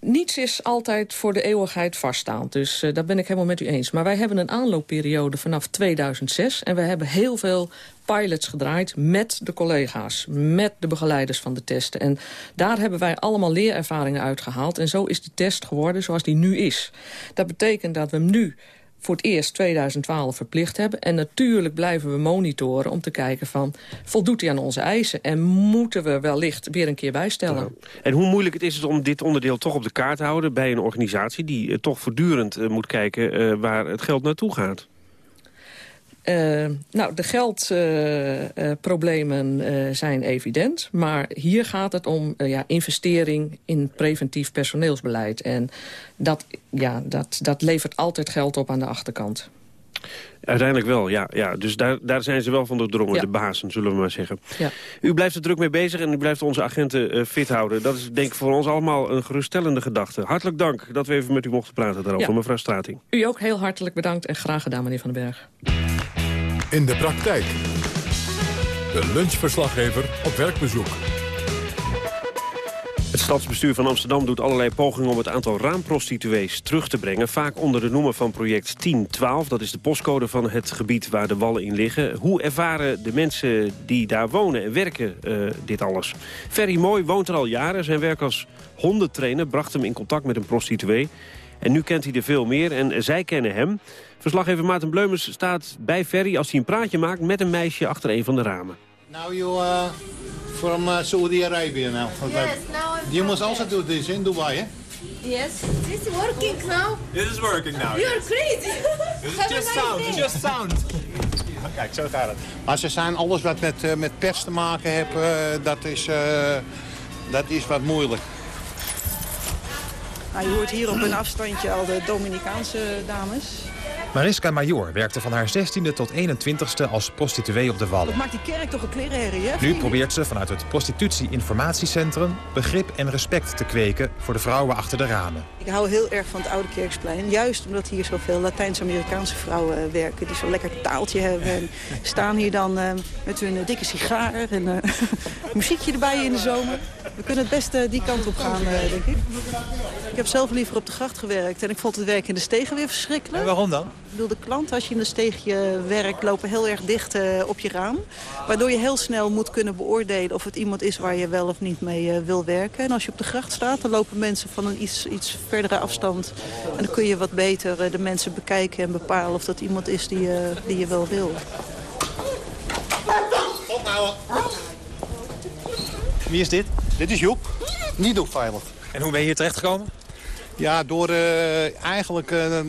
Speaker 25: niets is altijd voor de eeuwigheid vaststaand. Dus daar ben ik helemaal met u eens. Maar wij hebben een aanloopperiode vanaf 2006. En we hebben heel veel pilots gedraaid met de collega's. Met de begeleiders van de testen. En daar hebben wij allemaal leerervaringen uitgehaald. En zo is die test geworden zoals die nu is. Dat betekent dat we hem nu voor het eerst 2012 verplicht hebben. En natuurlijk blijven we monitoren om te kijken van... voldoet hij aan onze eisen en moeten we wellicht weer een keer bijstellen.
Speaker 23: En hoe moeilijk het is het om dit onderdeel toch op de kaart te houden... bij een organisatie die eh, toch voortdurend eh, moet kijken eh, waar het geld naartoe gaat?
Speaker 25: Eh, nou, de geldproblemen eh, zijn evident. Maar hier gaat het om eh, ja, investering in preventief personeelsbeleid. En dat, ja, dat, dat levert altijd geld op aan de achterkant.
Speaker 23: Uiteindelijk wel, ja. ja. Dus daar, daar zijn ze wel van doordrongen,
Speaker 25: Ja.
Speaker 23: de bazen, zullen we maar zeggen.
Speaker 25: Ja.
Speaker 23: U blijft er druk mee bezig en u blijft onze agenten eh, fit houden. Dat is denk ik voor ons allemaal een geruststellende gedachte. Hartelijk dank dat we even met u mochten praten daarover,
Speaker 25: Ja.
Speaker 23: mevrouw Strating.
Speaker 25: U ook heel hartelijk bedankt en graag gedaan, meneer Van den Berg.
Speaker 1: In de praktijk. De lunchverslaggever op werkbezoek.
Speaker 23: Het stadsbestuur van Amsterdam doet allerlei pogingen om het aantal raamprostituees terug te brengen. Vaak onder de noemer van project 1012. Dat is de postcode van het gebied waar de wallen in liggen. Hoe ervaren de mensen die daar wonen en werken eh, dit alles? Ferry Mooi woont er al jaren. Zijn werk als hondentrainer bracht hem in contact met een prostituee. En nu kent hij er veel meer en zij kennen hem. Verslaggever Maarten Bleumers staat bij Ferry als hij een praatje maakt met een meisje achter een van de ramen.
Speaker 24: Now you uh, from uh, Saudi Arabia now.
Speaker 26: Yes, now I'm
Speaker 24: You must also do this in Dubai, eh?
Speaker 26: Yes, this is working now.
Speaker 24: It is working now.
Speaker 26: You're crazy. Have a nice day.
Speaker 24: sound. Kijk, zo gaat het. Maar ze zijn alles wat met, eh, met pers te maken heeft, eh, dat, is, eh, dat is wat moeilijk.
Speaker 27: Nou, je hoort hier op een afstandje al de Dominicaanse dames.
Speaker 28: Mariska Major werkte van haar 16e tot 21e als prostituee op de Wallen.
Speaker 27: Wat maakt die kerk toch een klerenherrie, hè?
Speaker 28: Nu probeert ze vanuit het Prostitutie-informatiecentrum begrip en respect te kweken voor de vrouwen achter de ramen.
Speaker 27: Ik hou heel erg van het Oude Kerksplein. Juist omdat hier zoveel Latijns-Amerikaanse vrouwen eh, werken... die zo'n lekker taaltje hebben. En staan hier dan eh, met hun eh, dikke sigaar en muziekje erbij in de zomer. We kunnen het beste die kant op gaan, denk ik. Ik heb zelf liever op de gracht gewerkt. En ik vond het werk in de stegen weer verschrikkelijk.
Speaker 28: En waarom dan?
Speaker 27: Ik bedoel, de klanten als je in de steegje werkt lopen heel erg dicht eh, op je raam. Waardoor je heel snel moet kunnen beoordelen of het iemand is waar je wel of niet mee eh, wil werken. En als je op de gracht staat, dan lopen mensen van een iets, iets verdere afstand. En dan kun je wat beter eh, de mensen bekijken en bepalen of dat iemand is die, eh, die je wel wil.
Speaker 24: Ophouden.
Speaker 28: Wie is dit?
Speaker 24: Dit is Joep, niet veilig.
Speaker 28: En hoe ben je hier terechtgekomen?
Speaker 24: Ja, door eh, eigenlijk eh, eh,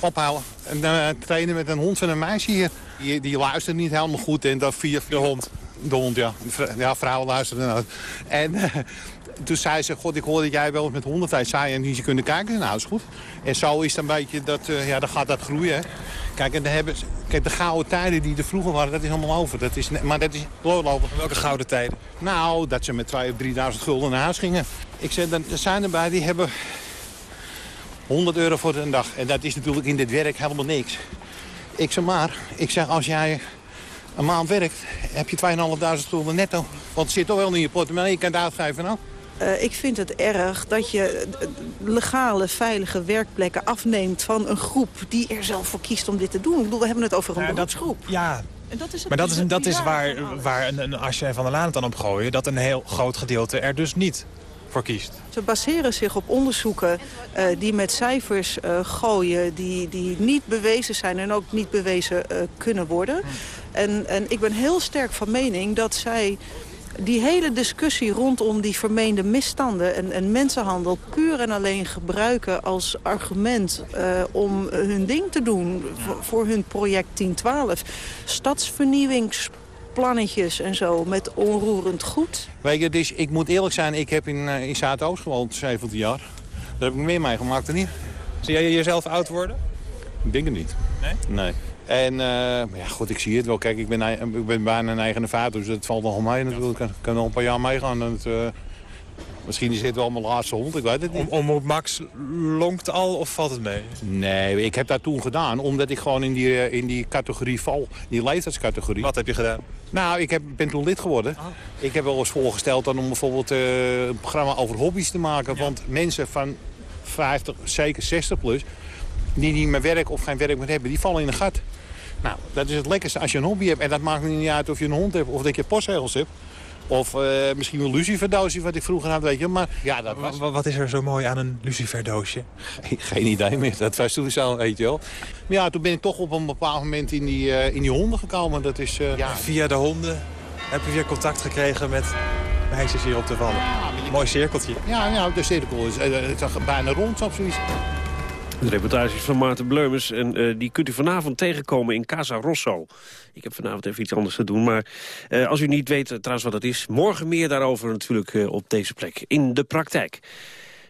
Speaker 24: ophouden. En eh, trainen met een hond van een meisje hier. Die, die luistert niet helemaal goed en dat via, via... De hond? De hond, ja. Ja, vrouwen luisteren naar. En toen zei ze, god, ik hoorde dat jij wel eens met honderd zei en niet kunnen kijken. Nou, is goed. En zo is het een beetje, dat, ja, dan gaat dat groeien. Hè. Kijk, en dan hebben, kijk, de gouden tijden die er vroeger waren, dat is allemaal over. Dat is, maar dat is doorlopen.
Speaker 28: Welke gouden tijden?
Speaker 24: Nou, dat ze met 2.000 of 3.000 gulden naar huis gingen. Ik zeg, er zijn erbij die hebben 100 euro voor een dag. En dat is natuurlijk in dit werk helemaal niks. Ik zeg maar, ik zeg als jij een maand werkt, heb je 2.500 gulden netto. Want het zit toch wel in je portemonnee, je kan het uitgeven nou.
Speaker 27: Uh, ik vind het erg dat je legale, veilige werkplekken afneemt van een groep die er zelf voor kiest om dit te doen. Ik bedoel, we hebben het over een ja, beroepsgroep.
Speaker 28: Ja, en dat is maar dat is, dat is waar, waar een, een Asje en Van der Laan het dan op gooien. Dat een heel groot gedeelte er dus niet voor kiest.
Speaker 27: Ze baseren zich op onderzoeken uh, die met cijfers uh, gooien... Die, die niet bewezen zijn en ook niet bewezen uh, kunnen worden. En, en ik ben heel sterk van mening dat zij die hele discussie rondom die vermeende misstanden en, en mensenhandel... puur en alleen gebruiken als argument uh, om hun ding te doen voor, hun project 1012. Stadsvernieuwingsplannetjes en zo met onroerend goed.
Speaker 24: Weet je, dus ik moet eerlijk zijn, ik heb in, uh, in Zuidoost gewoond 17 jaar. Daar heb ik meer meegemaakt dan hier.
Speaker 28: Zie jij jezelf oud worden?
Speaker 24: Ik denk het niet.
Speaker 28: Nee?
Speaker 24: Nee. En uh, ja, goed, ik zie het wel. Kijk, ik ben, ik ben bijna 59, dus het valt nog mee natuurlijk. Ik kan nog een paar jaar meegaan. Het, uh, misschien is dit wel mijn laatste hond, ik weet het niet.
Speaker 28: Om, om Max longt al of valt het mee?
Speaker 24: Nee, ik heb dat toen gedaan, omdat ik gewoon in die, in die categorie val. Die leeftijdscategorie.
Speaker 28: Wat heb je gedaan?
Speaker 24: Nou, ik heb, ben toen lid geworden. Oh. Ik heb wel eens voorgesteld dan om bijvoorbeeld uh, een programma over hobby's te maken. Ja. Want mensen van 50, zeker 60 plus die niet meer werk of geen werk meer hebben, die vallen in een gat. Nou, dat is het lekkerste als je een hobby hebt. En dat maakt niet uit of je een hond hebt of dat je postzegels hebt. Of uh, misschien een luciferdoosje, wat ik vroeger had, weet je. Maar ja, dat was...
Speaker 28: Wat is er zo mooi aan een luciferdoosje?
Speaker 24: Geen, geen idee meer, dat was toen zo, weet je wel. Maar ja, toen ben ik toch op een bepaald moment in die, uh, in die honden gekomen. Dat is, uh...
Speaker 28: ja, via de honden heb je weer contact gekregen met meisjes hier op de vallen. Ja, Mooi cirkeltje.
Speaker 24: Ja, ja, de cirkel is, het is bijna rond of zoiets.
Speaker 23: De reportages van Maarten Bleumers. En uh, die kunt u vanavond tegenkomen in Casa Rosso. Ik heb vanavond even iets anders te doen. Maar uh, als u niet weet uh, trouwens wat het is... morgen meer daarover natuurlijk op deze plek. In de praktijk.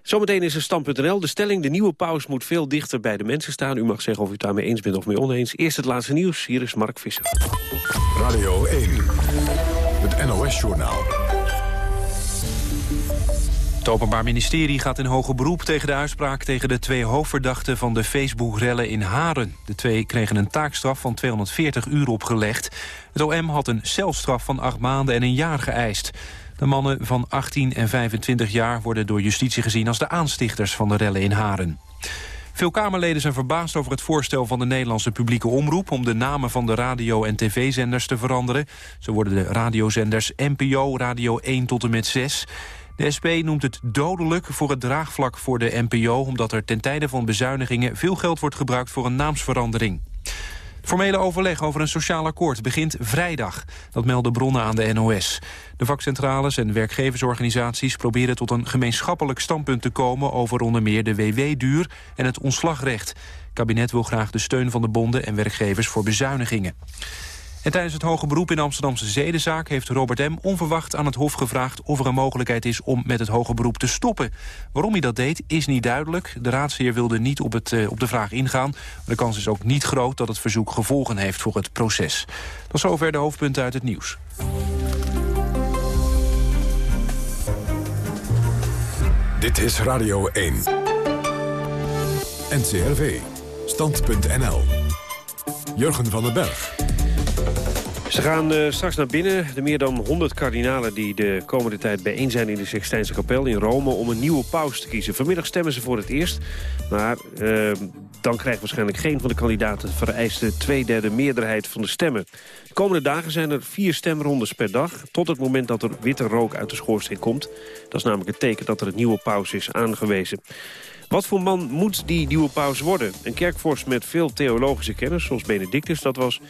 Speaker 23: Zometeen is er stand.nl. De stelling, de nieuwe paus moet veel dichter bij de mensen staan. U mag zeggen of u het daarmee eens bent of mee oneens. Eerst het laatste nieuws. Hier is Mark Visser.
Speaker 1: Radio 1. Het NOS-journaal.
Speaker 29: Het Openbaar Ministerie gaat in hoger beroep tegen de uitspraak... tegen de twee hoofdverdachten van de Facebook-rellen in Haren. De twee kregen een taakstraf van 240 uur opgelegd. Het OM had een celstraf van acht maanden en een jaar geëist. De mannen van 18 en 25 jaar worden door justitie gezien... als de aanstichters van de rellen in Haren. Veel Kamerleden zijn verbaasd over het voorstel van de Nederlandse publieke omroep... om de namen van de radio- en tv-zenders te veranderen. Zo worden de radiozenders NPO, Radio 1 tot en met 6... De SP noemt het dodelijk voor het draagvlak voor de NPO... omdat er ten tijde van bezuinigingen veel geld wordt gebruikt voor een naamsverandering. Het formele overleg over een sociaal akkoord begint vrijdag. Dat melden bronnen aan de NOS. De vakcentrales en werkgeversorganisaties proberen tot een gemeenschappelijk standpunt te komen... over onder meer de WW-duur en het ontslagrecht. Het kabinet wil graag de steun van de bonden en werkgevers voor bezuinigingen. En tijdens het hoge beroep in de Amsterdamse zedenzaak... heeft Robert M. onverwacht aan het Hof gevraagd... of er een mogelijkheid is om met het hoge beroep te stoppen. Waarom hij dat deed, is niet duidelijk. De raadsheer wilde niet op, het, uh, op de vraag ingaan. De kans is ook niet groot dat het verzoek gevolgen heeft voor het proces. Tot zover de hoofdpunten uit het nieuws.
Speaker 1: Dit is Radio 1. NCRV. Stand.nl. Jurgen van den Berg.
Speaker 23: Ze gaan uh, straks naar binnen. De meer dan 100 kardinalen die de komende tijd bijeen zijn in de Sixtijnse kapel in Rome... om een nieuwe paus te kiezen. Vanmiddag stemmen ze voor het eerst. Maar uh, dan krijgt waarschijnlijk geen van de kandidaten de vereiste tweederde meerderheid van de stemmen. De komende dagen zijn er vier stemrondes per dag... tot het moment dat er witte rook uit de schoorsteen komt. Dat is namelijk het teken dat er een nieuwe paus is aangewezen. Wat voor man moet die nieuwe paus worden? Een kerkvorst met veel theologische kennis, zoals Benedictus dat was...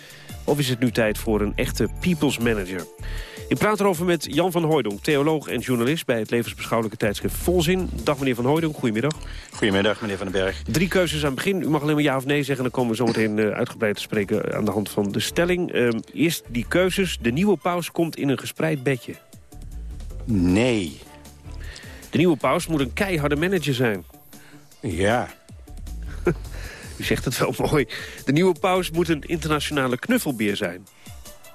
Speaker 23: Of is het nu tijd voor een echte people's manager? Ik praat erover met Jan van Hooydonk, theoloog en journalist... bij het levensbeschouwelijke tijdschrift Volzin. Dag meneer van Hooydonk, goedemiddag.
Speaker 30: Goedemiddag, meneer Van den Berg.
Speaker 23: Drie keuzes aan het begin. U mag alleen maar ja of nee zeggen. Dan komen we zo meteen uh, uitgebreid te spreken aan de hand van de stelling. Uh, eerst die keuzes. De nieuwe paus komt in een gespreid bedje.
Speaker 30: Nee.
Speaker 23: De nieuwe paus moet een keiharde manager zijn.
Speaker 30: Ja.
Speaker 23: U zegt het wel mooi. De nieuwe paus moet een internationale knuffelbeer zijn.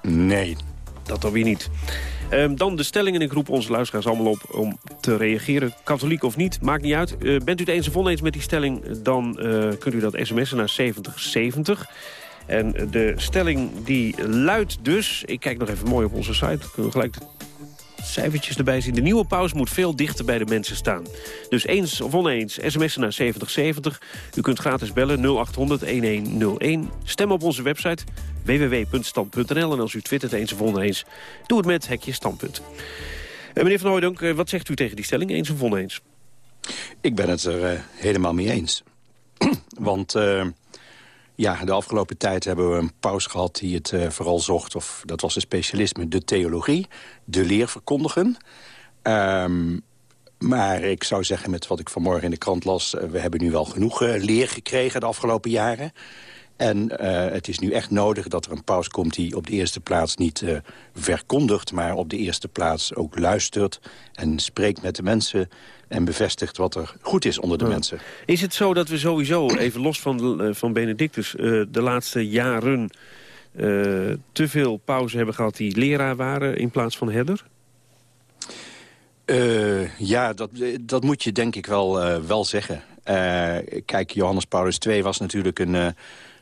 Speaker 30: Nee.
Speaker 23: Dat dan weer niet. Um, dan de stelling en ik roep onze luisteraars allemaal op om te reageren. Katholiek of niet, maakt niet uit. Uh, bent u het eens of oneens met die stelling, dan uh, kunt u dat sms'en naar 7070. En de stelling die luidt dus... Ik kijk nog even mooi op onze site. Kunnen we gelijk de cijfertjes erbij zien. De nieuwe paus moet veel dichter bij de mensen staan. Dus eens of oneens, sms'en naar 7070. U kunt gratis bellen 0800-1101. Stem op onze website www.stand.nl. En als u twittert eens of oneens, doe het met hekje standpunt. Uh, meneer Van Hooydonk, uh, wat zegt u tegen die stelling, eens of oneens?
Speaker 30: Ik ben het er uh, helemaal mee eens. Want ja, de afgelopen tijd hebben we een paus gehad die het vooral zocht... of dat was een specialisme, de theologie, de leer verkondigen... Um, maar ik zou zeggen, met wat ik vanmorgen in de krant las... we hebben nu wel genoeg leer gekregen de afgelopen jaren. En uh, het is nu echt nodig dat er een paus komt die op de eerste plaats niet uh, verkondigt... maar op de eerste plaats ook luistert en spreekt met de mensen... en bevestigt wat er goed is onder de ja. mensen.
Speaker 23: Is het zo dat we sowieso, even los van, uh, van Benedictus... de laatste jaren te veel pauzen hebben gehad die leraar waren in plaats van herder?
Speaker 30: ja, dat, dat moet je denk ik wel, wel zeggen. kijk, Johannes Paulus II was natuurlijk een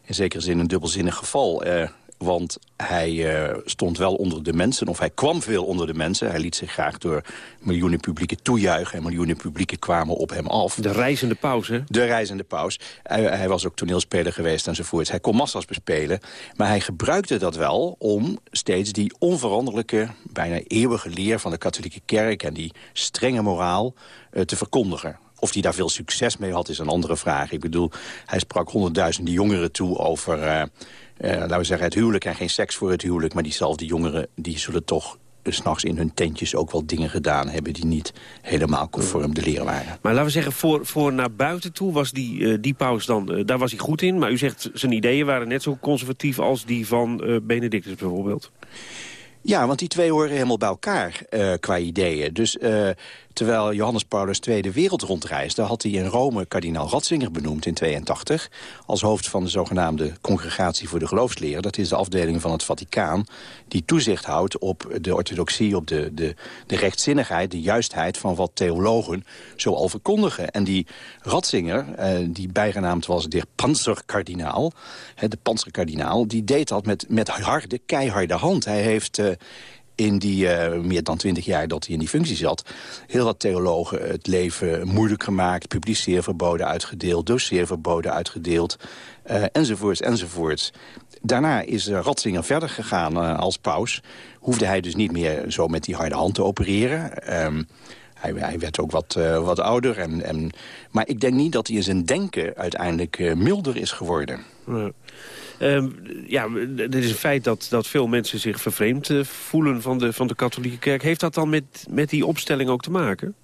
Speaker 30: in zekere zin een dubbelzinnig geval. Eh, want hij uh, stond wel onder de mensen, of hij kwam veel onder de mensen. Hij liet zich graag door miljoenen publieken toejuichen... en miljoenen publieken kwamen op hem af.
Speaker 23: De reizende paus, hè?
Speaker 30: De reizende paus. Hij, hij was ook toneelspeler geweest enzovoort. Hij kon massa's bespelen, maar hij gebruikte dat wel... om steeds die onveranderlijke, bijna eeuwige leer van de katholieke kerk... en die strenge moraal uh, te verkondigen. Of hij daar veel succes mee had, is een andere vraag. Ik bedoel, hij sprak honderdduizenden jongeren toe over... Uh, uh, laten we zeggen, het huwelijk en geen seks voor het huwelijk. Maar diezelfde jongeren die zullen toch s'nachts in hun tentjes ook wel dingen gedaan hebben... die niet helemaal conform de leren waren.
Speaker 23: Maar laten we zeggen, voor, voor naar buiten toe was die, uh, die paus dan... Uh, daar was hij goed in, maar u zegt zijn ideeën waren net zo conservatief... als die van uh, Benedictus bijvoorbeeld.
Speaker 30: Ja, want die twee horen helemaal bij elkaar qua ideeën. Dus terwijl Johannes Paulus II de wereld rondreisde... had hij in Rome kardinaal Ratzinger benoemd in 82... als hoofd van de zogenaamde Congregatie voor de Geloofsleer. Dat is de afdeling van het Vaticaan die toezicht houdt op de orthodoxie... op de, de, de rechtzinnigheid, de juistheid van wat theologen zo al verkondigen. En die Ratzinger, uh, die bijgenaamd was de panzerkardinaal... de panzerkardinaal, die deed dat met, met harde, keiharde hand. Hij heeft in die uh, meer dan twintig jaar dat hij in die functie zat... heel wat theologen het leven moeilijk gemaakt... publiceerverboden uitgedeeld, doseerverboden uitgedeeld... Uh, enzovoorts, enzovoorts. Daarna is uh, Ratzinger verder gegaan als paus. Hoefde hij dus niet meer zo met die harde hand te opereren... Um, hij, hij, werd ook wat, wat ouder. En, en, maar ik denk niet dat hij in zijn denken uiteindelijk milder is geworden.
Speaker 23: Ja. Uh, ja, het is een feit dat, dat veel mensen zich vervreemd uh, voelen van de, van de katholieke kerk. Heeft dat dan met, met die opstelling ook te maken?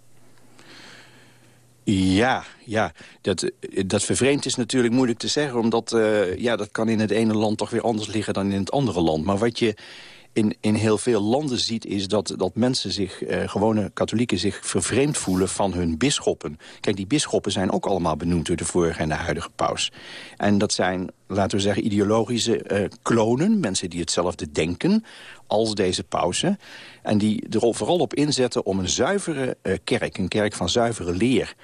Speaker 30: Ja, ja. Dat, dat vervreemd is natuurlijk moeilijk te zeggen... omdat uh, ja, dat kan in het ene land toch weer anders liggen dan in het andere land. Maar wat je in, in heel veel landen ziet... is dat, dat mensen zich, uh, gewone katholieken, zich vervreemd voelen van hun bisschoppen. Kijk, die bisschoppen zijn ook allemaal benoemd door de vorige en de huidige paus. En dat zijn, laten we zeggen, ideologische uh, klonen. Mensen die hetzelfde denken als deze pausen. En die er vooral op inzetten om een zuivere uh, kerk, een kerk van zuivere leer...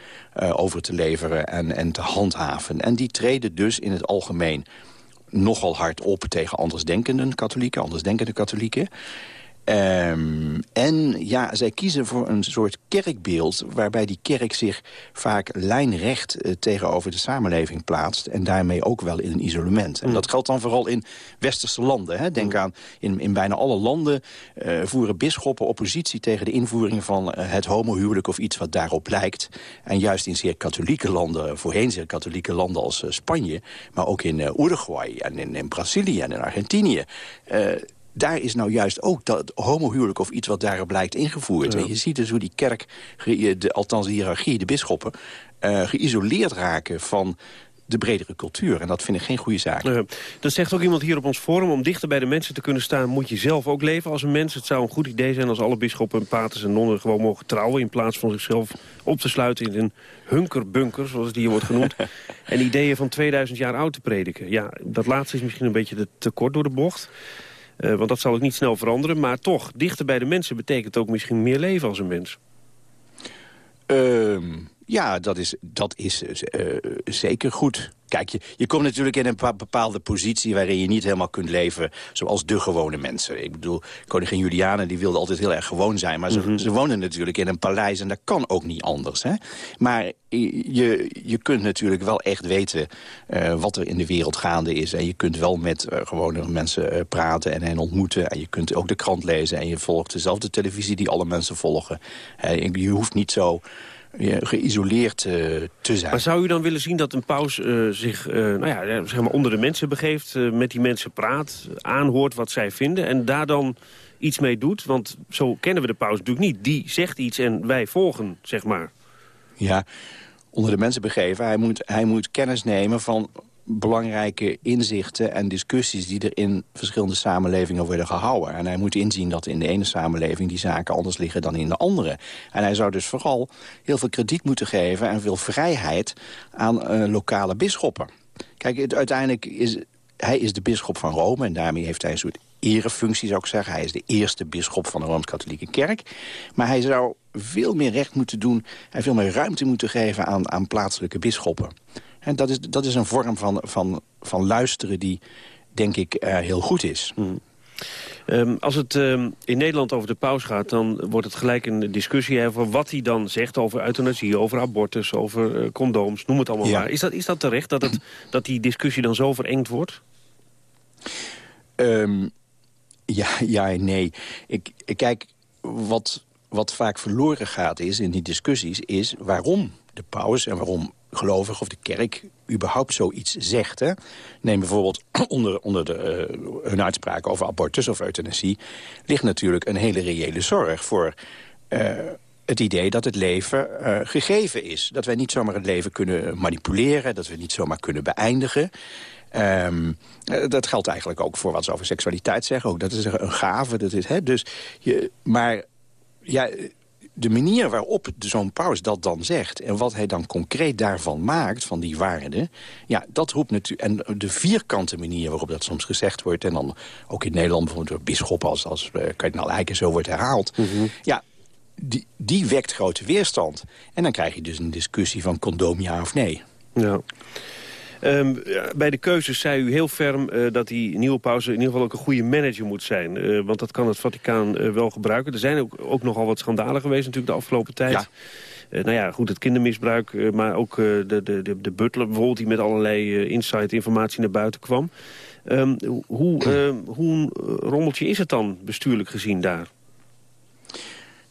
Speaker 30: Uh, over te leveren en, en te handhaven. En die treden dus in het algemeen nogal hard op tegen andersdenkenden katholieken, andersdenkende katholieken. Um, en ja, zij kiezen voor een soort kerkbeeld... waarbij die kerk zich vaak lijnrecht uh, tegenover de samenleving plaatst... en daarmee ook wel in een isolement. En dat geldt dan vooral in westerse landen. Hè. Denk aan, in, in bijna alle landen uh, voeren bisschoppen oppositie... tegen de invoering van uh, het homohuwelijk of iets wat daarop lijkt. En juist in zeer katholieke landen, voorheen zeer katholieke landen als Spanje... maar ook in Uruguay en in, in Brazilië en in Argentinië daar is nou juist ook dat homohuwelijk of iets wat daarop lijkt ingevoerd. En je ziet dus hoe die kerk, de, althans de hiërarchie, de bisschoppen... Uh, geïsoleerd raken van de bredere cultuur. En dat vind ik geen goede zaak. Uh,
Speaker 23: dat zegt ook iemand hier op ons forum. Om dichter bij de mensen te kunnen staan moet je zelf ook leven als een mens. Het zou een goed idee zijn als alle bisschoppen, paters en nonnen gewoon mogen trouwen... in plaats van zichzelf op te sluiten in een hunkerbunker, zoals het hier wordt genoemd. en ideeën van 2000 jaar oud te prediken. Ja, dat laatste is misschien een beetje te kort door de bocht. Uh, want dat zal ook niet snel veranderen. Maar toch, dichter bij de mensen betekent ook misschien meer leven als een mens.
Speaker 30: Ehm ja, dat is, dat is uh, zeker goed. Kijk, je, je komt natuurlijk in een bepaalde positie... waarin je niet helemaal kunt leven zoals de gewone mensen. Ik bedoel, koningin Juliana die wilde altijd heel erg gewoon zijn... maar ze, mm ze wonen natuurlijk in een paleis en dat kan ook niet anders. Hè? Maar je, je kunt natuurlijk wel echt weten uh, wat er in de wereld gaande is. En je kunt wel met uh, gewone mensen uh, praten en hen ontmoeten. En je kunt ook de krant lezen en je volgt dezelfde televisie die alle mensen volgen. je hoeft niet zo geïsoleerd uh, te zijn.
Speaker 23: Maar zou u dan willen zien dat een paus uh, zich nou ja, zeg maar onder de mensen begeeft... met die mensen praat, aanhoort wat zij vinden... en daar dan iets mee doet? Want zo kennen we de paus natuurlijk niet. Die zegt iets en wij volgen, zeg maar.
Speaker 30: Ja, onder de mensen begeven. Hij moet, hij moet kennis nemen van belangrijke inzichten en discussies... die er in verschillende samenlevingen worden gehouden. En hij moet inzien dat in de ene samenleving die zaken anders liggen dan in de andere. En hij zou dus vooral heel veel krediet moeten geven... en veel vrijheid aan uh, lokale bisschoppen. Kijk, uiteindelijk is hij is de bisschop van Rome... en daarmee heeft hij een soort erefunctie, zou ik zeggen. Hij is de eerste bisschop van de Rooms-Katholieke Kerk. Maar hij zou veel meer recht moeten doen... en veel meer ruimte moeten geven aan, aan plaatselijke bisschoppen. En dat is, dat is een vorm van, van, van luisteren die, denk ik, uh, heel goed is.
Speaker 23: Mm. Um, als het um, in Nederland over de paus gaat, dan wordt het gelijk een discussie over wat hij dan zegt over euthanasie, over abortus, over uh, condooms, noem het allemaal ja. maar. Is dat, is dat terecht dat, het, dat die discussie dan zo verengd wordt?
Speaker 30: Um, ja, ja en nee. Ik, ik kijk, wat, wat vaak verloren gaat is in die discussies, is waarom de paus en waarom gelovig of de kerk überhaupt zoiets zegt. Hè? Neem bijvoorbeeld onder, onder de, uh, hun uitspraken over abortus of euthanasie... ligt natuurlijk een hele reële zorg voor... Uh, het idee dat het leven uh, gegeven is. Dat wij niet zomaar het leven kunnen manipuleren, dat we niet zomaar kunnen beëindigen. Um, dat geldt eigenlijk ook voor wat ze over seksualiteit zeggen. Ook dat is een gave. Dat is, hè, dus je, maar ja, de manier waarop zo'n paus dat dan zegt... en wat hij dan concreet daarvan maakt, van die waarden... ja, dat roept natuurlijk... en de vierkante manier waarop dat soms gezegd wordt... en dan ook in Nederland bijvoorbeeld door bisschoppen als, als uh, kardinaal Eiken zo wordt herhaald... Mm ja, die, die wekt grote weerstand. En dan krijg je dus een discussie van condoom ja of nee.
Speaker 23: Ja. Um, bij de keuzes zei u heel ferm uh, dat die nieuwe pauze in ieder geval ook een goede manager moet zijn. Uh, want dat kan het Vaticaan uh, wel gebruiken. Er zijn ook, ook nogal wat schandalen geweest natuurlijk de afgelopen tijd. Ja. nou ja, goed, het kindermisbruik, maar ook de, de, de, de butler bijvoorbeeld... die met allerlei insight informatie naar buiten kwam. Um, hoe, hoe een rommeltje is het dan bestuurlijk gezien daar?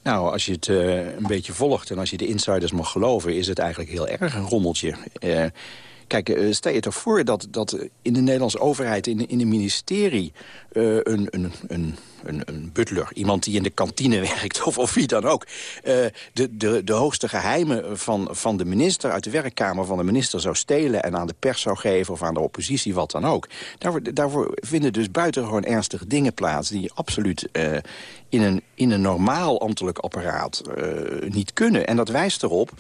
Speaker 30: Nou, als je het een beetje volgt en als je de insiders mag geloven... is het eigenlijk heel erg een rommeltje. Kijk, uh, stel je toch voor dat, dat in de Nederlandse overheid, in, in een ministerie... Uh, een, een, een, een, een butler, iemand die in de kantine werkt of, of wie dan ook... Uh, de, de, de hoogste geheimen van, van de minister uit de werkkamer van de minister zou stelen... en aan de pers zou geven of aan de oppositie, wat dan ook. Daarvoor, daarvoor vinden dus buitengewoon ernstige dingen plaats... die absoluut in, een, in een normaal ambtelijk apparaat niet kunnen. En dat wijst erop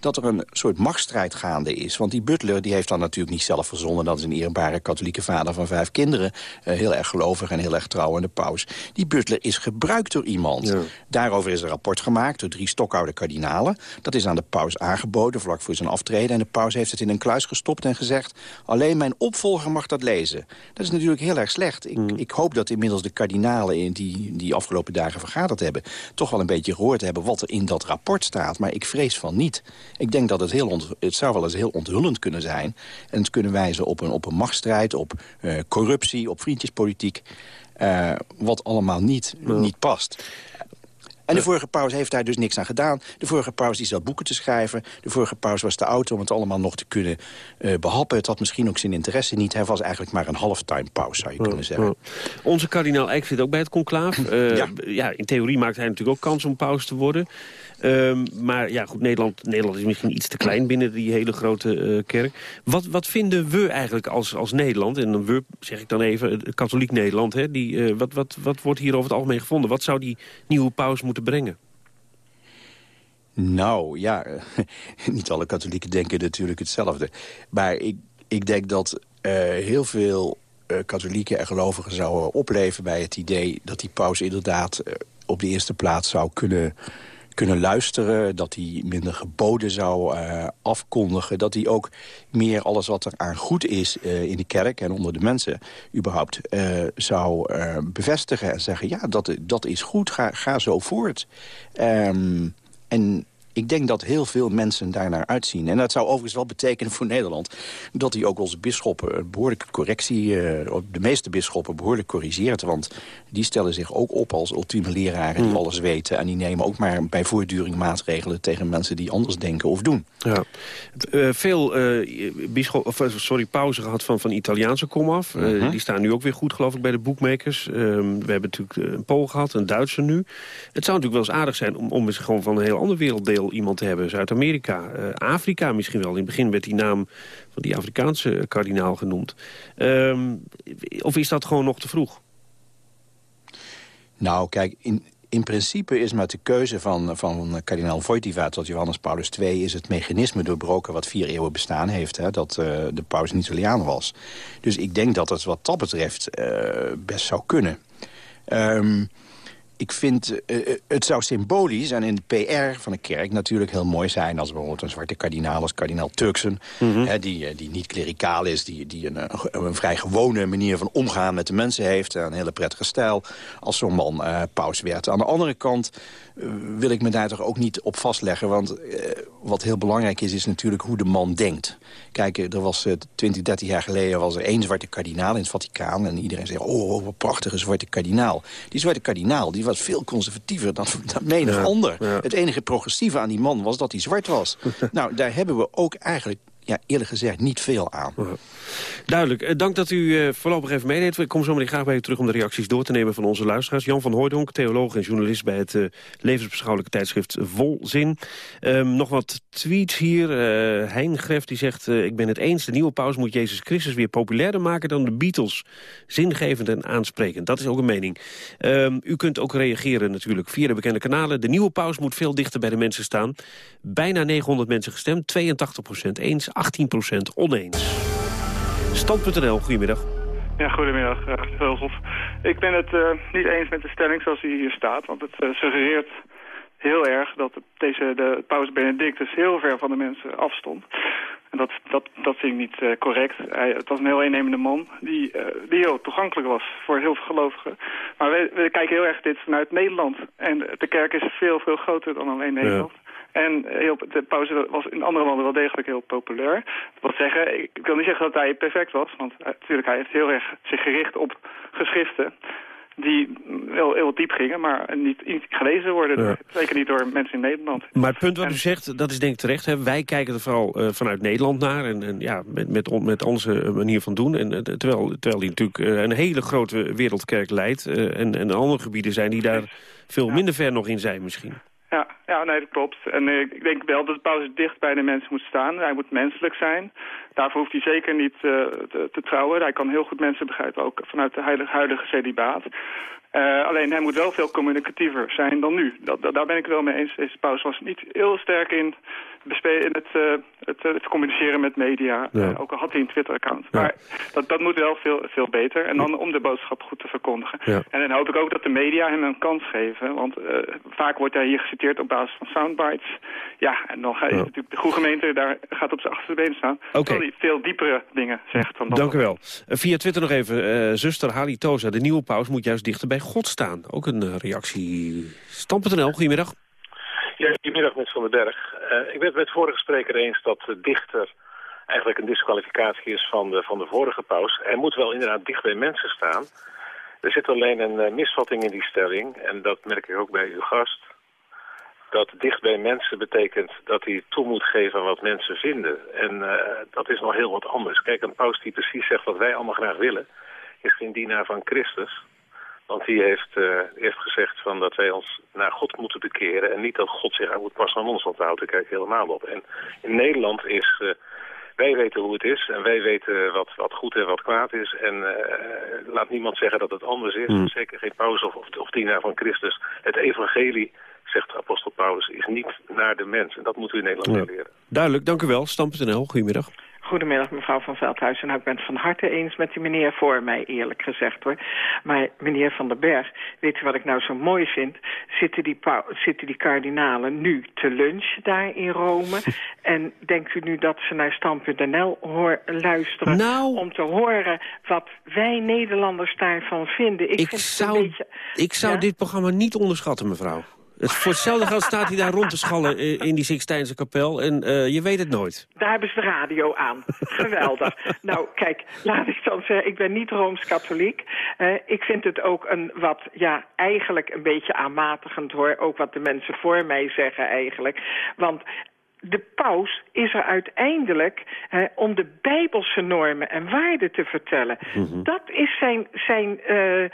Speaker 30: dat er een soort machtsstrijd gaande is. Want die butler die heeft dan natuurlijk niet zelf verzonnen... dat is een eerbare katholieke vader van vijf kinderen. Uh, heel erg gelovig en heel erg trouw aan de paus. Die butler is gebruikt door iemand. Ja. Daarover is een rapport gemaakt door drie stokoude kardinalen. Dat is aan de paus aangeboden vlak voor zijn aftreden. En de paus heeft het in een kluis gestopt en gezegd... alleen mijn opvolger mag dat lezen. Dat is natuurlijk heel erg slecht. Ik, mm. ik hoop dat inmiddels de kardinalen die, die afgelopen dagen vergaderd hebben... toch wel een beetje gehoord hebben wat er in dat rapport staat. Maar ik vrees van niet. Ik denk dat het, heel het zou wel eens heel onthullend kunnen zijn. En het kunnen wijzen op een, op een machtsstrijd, op uh, corruptie, op vriendjespolitiek. Uh, wat allemaal niet, ja. niet past. En de vorige paus heeft daar dus niks aan gedaan. De vorige paus die zat boeken te schrijven. De vorige paus was te oud om het allemaal nog te kunnen uh, behappen. Het had misschien ook zijn interesse niet. Hij was eigenlijk maar een halftime paus, zou je kunnen zeggen.
Speaker 23: Onze kardinaal Eijk zit ook bij het conclaaf. Uh, ja. ja. in theorie maakt hij natuurlijk ook kans om paus te worden. Um, maar ja, goed, Nederland, Nederland is misschien iets te klein binnen die hele grote uh, kerk. Wat, wat vinden we eigenlijk als, als Nederland, en we, zeg ik dan even, katholiek Nederland... Hè, die, wat, wat, wat wordt hier over het algemeen gevonden? Wat zou die nieuwe paus moeten brengen?
Speaker 30: Nou, ja, niet alle katholieken denken natuurlijk hetzelfde. Maar ik, ik denk dat uh, heel veel uh, katholieken en gelovigen zouden opleven bij het idee... dat die paus inderdaad uh, op de eerste plaats zou kunnen kunnen luisteren. Dat hij minder geboden zou uh, afkondigen. Dat hij ook meer alles wat er aan goed is uh, in de kerk en onder de mensen überhaupt uh, zou bevestigen. En zeggen, ja, dat, dat is goed, ga, ga zo voort. Um, en ik denk dat heel veel mensen daarnaar uitzien. En dat zou overigens wel betekenen voor Nederland... dat hij ook onze bisschoppen een behoorlijke correctie... Uh, de meeste bisschoppen behoorlijk corrigeert. Want die stellen zich ook op als ultieme leraren die mm. alles weten. En die nemen ook maar bij voortduring maatregelen... tegen mensen die anders denken of doen.
Speaker 23: Ja. Uh, veel uh, bischop, of, sorry, pauze gehad van, van Italiaanse komaf. Mm -hmm. die staan nu ook weer goed, geloof ik, bij de boekmakers. we hebben natuurlijk een Pool gehad, een Duitser nu. Het zou natuurlijk wel eens aardig zijn om, om eens gewoon van een heel ander werelddeel iemand te hebben. Zuid-Amerika, uh, Afrika misschien wel. In het begin werd die naam van die Afrikaanse kardinaal genoemd. Um, of is dat gewoon nog te vroeg?
Speaker 30: Nou, kijk, in, in principe is met de keuze van, van kardinaal Wojtyła tot Johannes Paulus II... is het mechanisme doorbroken wat vier eeuwen bestaan heeft... Hè, dat uh, de paus een Italiaan was. Dus ik denk dat het wat dat betreft uh, best zou kunnen. Um, ik vind, uh, het zou symbolisch en in de PR van de kerk natuurlijk heel mooi zijn... als bijvoorbeeld een zwarte kardinaal als kardinaal Turksen... Mm -hmm. hè, die, die niet klericaal is, die, die een, een, vrij gewone manier van omgaan met de mensen heeft... een hele prettige stijl, als zo'n man uh, paus werd. Aan de andere kant wil ik me daar toch ook niet op vastleggen... want wat heel belangrijk is, is natuurlijk hoe de man denkt. Kijk, er was 20, 30 jaar geleden was er één zwarte kardinaal in het Vaticaan... en iedereen zei, oh, wat prachtige zwarte kardinaal. Die zwarte kardinaal, die was veel conservatiever dan, dan menig ja, ander. Ja. Het enige progressieve aan die man was dat hij zwart was. nou, daar hebben we ook eigenlijk ja, eerlijk gezegd niet veel aan.
Speaker 23: Duidelijk. Dank dat u uh, voorlopig even meedeed. Ik kom zo meteen graag bij u terug om de reacties door te nemen van onze luisteraars. Jan van Hooydonk, theoloog en journalist bij het uh, levensbeschouwelijke tijdschrift Volzin. Um, nog wat tweets hier. Uh, die zegt, ik ben het eens, de nieuwe paus moet Jezus Christus weer populairder maken dan de Beatles. Zingevend en aansprekend. Dat is ook een mening. Um, u kunt ook reageren natuurlijk via de bekende kanalen. De nieuwe paus moet veel dichter bij de mensen staan. Bijna 900 mensen gestemd, 82% eens, 18% oneens. Stand.nl, goedemiddag.
Speaker 31: Ja, goedemiddag, Veulshof. Ik ben het uh, niet eens met de stelling zoals die hier staat, want het uh, suggereert heel erg dat deze, de paus Benedictus heel ver van de mensen afstond. En dat, dat, dat vind ik niet uh, correct. Hij, het was een heel innemende man die, die heel toegankelijk was voor heel veel gelovigen. Maar we, we kijken heel erg dit vanuit Nederland. En de kerk is veel, veel groter dan alleen Nederland. Ja. En heel, de pauze was in andere landen wel degelijk heel populair. Dat wil zeggen, ik wil niet zeggen dat hij perfect was. Want natuurlijk, hij heeft heel erg zich gericht op geschriften die heel, heel diep gingen, maar niet, niet gelezen worden. Ja. Zeker niet door mensen in Nederland.
Speaker 23: Maar het punt wat u zegt, dat is denk ik terecht. Hè? Wij kijken er vooral uh, vanuit Nederland naar. En, en ja, met, met, met onze manier van doen. En, terwijl, terwijl die natuurlijk uh, een hele grote wereldkerk leidt. en, en andere gebieden zijn die daar veel ja. minder ver nog in zijn misschien.
Speaker 31: Ja, ja, nee, dat klopt. En uh, ik denk wel dat de paus dicht bij de mensen moet staan. Hij moet menselijk zijn. Daarvoor hoeft hij zeker niet uh, te, te, trouwen. Hij kan heel goed mensen begrijpen, ook vanuit de huidige, huidige celibaat. Uh, alleen hij moet wel veel communicatiever zijn dan nu. Dat, daar ben ik wel mee eens. Deze paus was niet heel sterk in, in het, uh, het, het, communiceren met media. Ja. Uh, ook al had hij een Twitter-account. Ja. Maar dat, dat moet wel veel, veel beter. En dan om de boodschap goed te verkondigen. Ja. En dan hoop ik ook dat de media hem een kans geven. Want vaak wordt hij hier geciteerd op basis van soundbites. Ja, en dan ga je natuurlijk de goede gemeente daar gaat op zijn achterste been staan.
Speaker 23: Okay.
Speaker 31: hij veel diepere dingen zegt. Dan
Speaker 23: Dank u wel. via Twitter nog even. zuster Halitoza, de nieuwe paus moet juist dichter bij God staan. Ook een reactie. Stam.nl, goedemiddag.
Speaker 32: Ja, goedemiddag met Van den Berg. Uh, ik ben het met vorige spreker eens dat dichter eigenlijk een disqualificatie is van de, van de vorige paus. Hij moet wel inderdaad dicht bij mensen staan. Er zit alleen een uh, misvatting in die stelling, en dat merk ik ook bij uw gast. dat dicht bij mensen betekent dat hij toe moet geven aan wat mensen vinden. En eh, dat is nog heel wat anders. Kijk, een paus die precies zegt wat wij allemaal graag willen, is geen dienaar van Christus. Want die heeft, heeft gezegd van dat wij ons naar God moeten bekeren... en niet dat God zich aan moet passen aan ons, want daar houdt eigenlijk helemaal op. En in Nederland is... eh, wij weten hoe het is en wij weten wat, wat goed en wat kwaad is. En eh, laat niemand zeggen dat het anders is.
Speaker 23: Hmm.
Speaker 32: Zeker geen paus of, of, of dienaar van Christus. Het evangelie, zegt apostel Paulus, is niet naar de mens. En dat moeten we in Nederland
Speaker 23: Ja.
Speaker 32: leren.
Speaker 23: Duidelijk, dank u wel. Stam.nl, goedemiddag.
Speaker 33: Goedemiddag, mevrouw van Veldhuizen. Nou, ik ben het van harte eens met die meneer voor mij, eerlijk gezegd hoor. Maar meneer Van den Berg, weet u wat ik nou zo mooi vind? Zitten die, zitten die kardinalen nu te lunch daar in Rome? en denkt u nu dat ze naar Stam.nl luisteren
Speaker 23: Nou.
Speaker 33: om te horen wat wij Nederlanders daarvan vinden?
Speaker 23: Ik
Speaker 33: vind het
Speaker 23: zou,
Speaker 33: beetje...
Speaker 23: ik zou
Speaker 33: Ja?
Speaker 23: dit programma niet onderschatten, mevrouw. Het, voor hetzelfde geld staat hij daar rond te schallen in die Sixtijnse kapel. En eh, je weet het nooit.
Speaker 33: Daar hebben ze de radio aan. Geweldig. nou, kijk, laat ik dan zeggen, ik ben niet Rooms-Katholiek. Eh, ik vind het ook een wat, ja, eigenlijk een beetje aanmatigend hoor. Ook wat de mensen voor mij zeggen eigenlijk. Want de paus is er uiteindelijk eh, om de bijbelse normen en waarden te vertellen. Dat is zijn, zijn eh,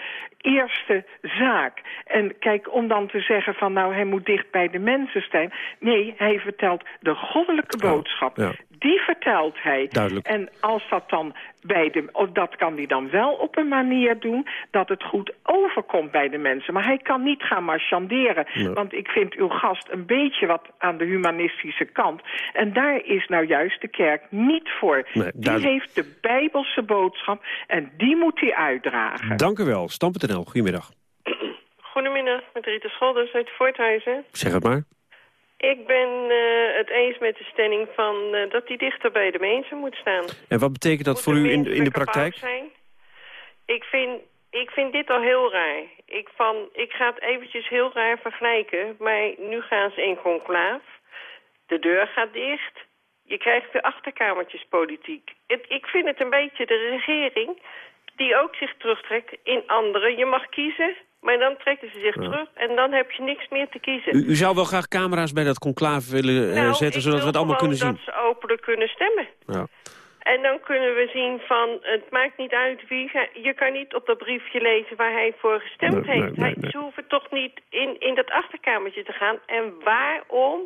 Speaker 33: eerste zaak. En kijk, om dan te zeggen van nou, hij moet dicht bij de mensen staan. Nee, hij vertelt de goddelijke boodschap.
Speaker 23: ja.
Speaker 33: Die vertelt hij.
Speaker 23: Duidelijk.
Speaker 33: En als dat dan bij de, of dat kan hij dan wel op een manier doen dat het goed overkomt bij de mensen. Maar hij kan niet gaan marchanderen.
Speaker 23: Ja.
Speaker 33: Want ik vind uw gast een beetje wat aan de humanistische kant. En daar is nou juist de kerk niet voor.
Speaker 23: Nee,
Speaker 33: die heeft de bijbelse boodschap en die moet hij uitdragen.
Speaker 23: Dank u wel. Stam.nl, goedemiddag.
Speaker 34: Goedemiddag, met Rita Scholders uit Voorthuizen.
Speaker 23: Zeg het maar.
Speaker 34: Ik ben eh, het eens met de stelling van eh, dat die dichter bij de mensen moet staan.
Speaker 23: En wat betekent dat voor u in, in de praktijk?
Speaker 34: Zijn. Ik, vind, ik vind dit al heel raar. Ik, van, ik ga het eventjes heel raar vergelijken, maar nu gaan ze in conclaaf. De deur gaat dicht. Je krijgt weer achterkamertjespolitiek. Het, ik vind het een beetje de regering die ook zich terugtrekt in anderen. Je mag kiezen, maar dan trekken ze zich
Speaker 23: Ja.
Speaker 34: terug en dan heb je niks meer te kiezen.
Speaker 23: U, u zou wel graag camera's bij dat conclave willen eh,
Speaker 34: nou,
Speaker 23: zetten, zodat we het allemaal kunnen zien.
Speaker 34: dat ze openlijk kunnen stemmen.
Speaker 23: Ja.
Speaker 34: En dan kunnen we zien van, het maakt niet uit wie... Je kan niet op dat briefje lezen waar hij voor gestemd
Speaker 23: Nee,
Speaker 34: heeft.
Speaker 23: nee, nee.
Speaker 34: Ze hoeven toch niet in, in dat achterkamertje te gaan. En waarom?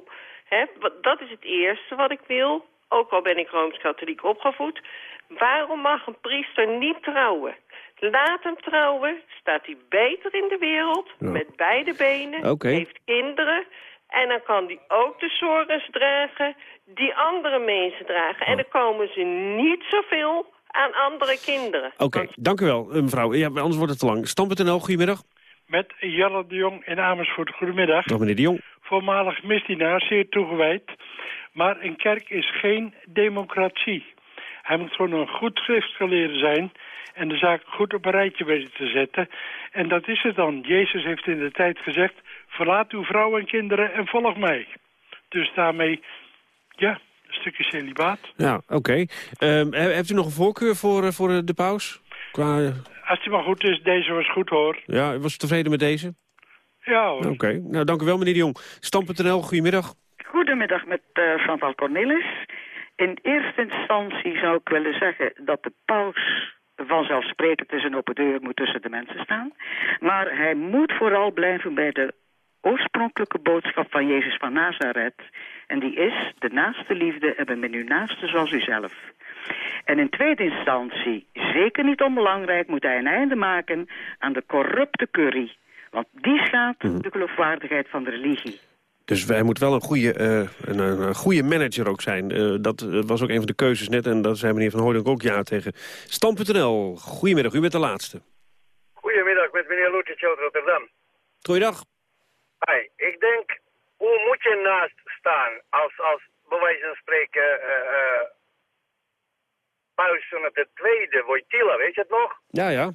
Speaker 34: Hè, wat- dat is het eerste wat ik wil. Ook al ben ik Rooms-Katholiek opgevoed. Waarom mag een priester niet trouwen? Laat hem trouwen, staat hij beter in de wereld,
Speaker 23: Ja.
Speaker 34: met beide benen, heeft kinderen... En dan kan hij ook de zorgen dragen die andere mensen dragen.
Speaker 23: Oh.
Speaker 34: En dan komen ze niet zoveel aan andere kinderen.
Speaker 23: Oké, dank u wel, eh, mevrouw. Ja, anders wordt het te lang. Stam.nl, goedemiddag.
Speaker 35: Met Jelle de Jong in Amersfoort. Goedemiddag.
Speaker 23: Dag meneer de Jong.
Speaker 35: Voormalig misdienaar, zeer toegewijd. Maar een kerk is geen democratie. Hij moet gewoon een goed schriftgeleerde zijn... en de zaak goed op een rijtje weten te zetten. En dat is het dan. Jezus heeft in de tijd gezegd... verlaat uw vrouw en kinderen en volg mij. Dus daarmee, ja, een stukje celibaat.
Speaker 23: Ja, oké. Ehm, he- heeft u nog een voorkeur voor, eh, voor eh, de paus? Qua,
Speaker 35: Als die maar goed is, deze was goed hoor.
Speaker 23: ja, was u tevreden met deze?
Speaker 35: Ja hoor.
Speaker 23: Oké, nou dank u wel meneer de Jong. Stam.nl, goedemiddag.
Speaker 36: Goedemiddag met eh Chantal Cornelis. In eerste instantie zou ik willen zeggen dat de paus vanzelfsprekend is een open deur moet tussen de mensen staan. Maar hij moet vooral blijven bij de oorspronkelijke boodschap van Jezus van Nazareth. En die is de naaste liefde hebben met uw naaste zoals uzelf. En in tweede instantie, zeker niet onbelangrijk, moet hij een einde maken aan de corrupte curry. Want die schaadt de geloofwaardigheid van de religie.
Speaker 23: Dus hij moet wel een goede, eh, een, een, goede manager ook zijn. Eh, dat eh, was ook een van de keuzes net. En daar zei meneer Van Hooydonk ook ja tegen. Stam.nl, goedemiddag, u bent de laatste.
Speaker 37: Goedemiddag, met meneer Loetjes uit Rotterdam.
Speaker 23: Goeiedag.
Speaker 37: Hi, ik denk, hoe moet je naast staan als, als bij wijze van spreken, Paus van de tweede, Wojtyla, weet je het nog?
Speaker 23: Ja, ja.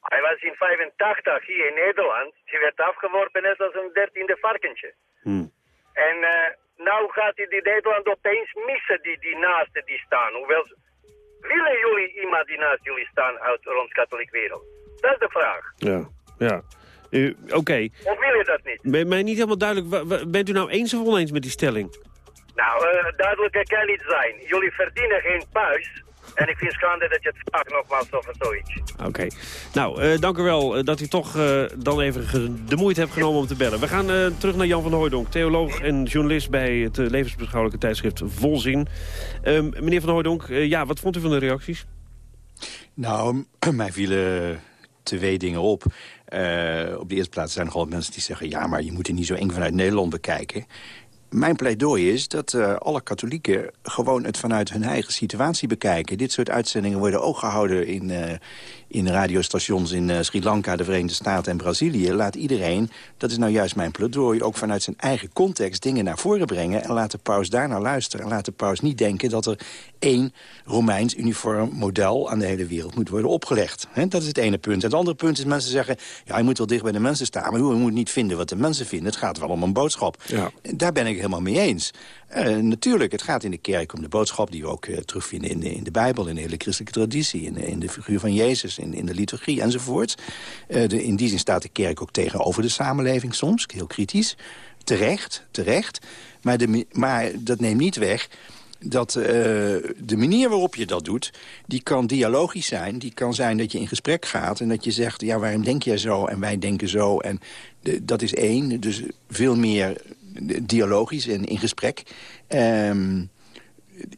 Speaker 37: Hij was in 85 hier in Nederland. Hij werd afgeworpen net als een dertiende varkentje.
Speaker 23: Hmm.
Speaker 37: En eh nou gaat hij die Nederland opeens missen, die, die naasten die staan. Hoewel, willen jullie iemand die naast jullie staan uit de Rooms-Katholiek wereld? Dat is de vraag.
Speaker 23: Ja, ja. Uh, Oké.
Speaker 37: Of wil je dat niet?
Speaker 23: Ben, mij niet helemaal duidelijk. Bent u nou eens of oneens met die stelling?
Speaker 37: Nou, eh, duidelijker kan niet zijn. Jullie verdienen geen puis. En ik vind schande dat je het vraagt nogmaals of zoiets.
Speaker 23: Oké. Nou, eh, dank u wel eh, dat u toch eh, dan even de moeite hebt genomen om te bellen. We gaan eh, terug naar Jan van Hooijdonk, theoloog en journalist bij het levensbeschouwelijke tijdschrift Volzin. Ehm, meneer van Hooijdonk, eh, ja, wat vond u van de reacties?
Speaker 30: Nou, mij vielen twee dingen op. Eh, op de eerste plaats zijn er nogal mensen die zeggen... ja, maar je moet het niet zo eng vanuit Nederland bekijken. Mijn pleidooi is dat eh, alle katholieken gewoon het vanuit hun eigen situatie bekijken. Dit soort uitzendingen worden ook gehouden in, eh, in radiostations in eh, Sri Lanka, de Verenigde Staten en Brazilië. Laat iedereen, dat is nou juist mijn pleidooi, ook vanuit zijn eigen context dingen naar voren brengen. En laat de paus daarnaar luisteren. En laat de paus niet denken dat er één Romeins uniform model aan de hele wereld moet worden opgelegd. Dat is het ene punt. En het andere punt is mensen zeggen, ja, je moet wel dicht bij de mensen staan. Maar je moet niet vinden wat de mensen vinden. Het gaat wel om een boodschap. Daar ben ik helemaal mee eens. Eh, natuurlijk, het gaat in de kerk om de boodschap... die we ook eh, terugvinden in de, in de Bijbel, in de hele christelijke traditie... in, de- in de figuur van Jezus, in, in de liturgie enzovoort. Eh, de, in die zin staat de kerk ook tegenover de samenleving soms, heel kritisch. Terecht, terecht. Maar, de, maar dat neemt niet weg dat de manier waarop je dat doet... die kan dialogisch zijn. Die kan zijn dat je in gesprek gaat en dat je zegt... ja, waarom denk jij zo en wij denken zo. En dat is één, dus veel meer dialogisch en in gesprek. Ehm,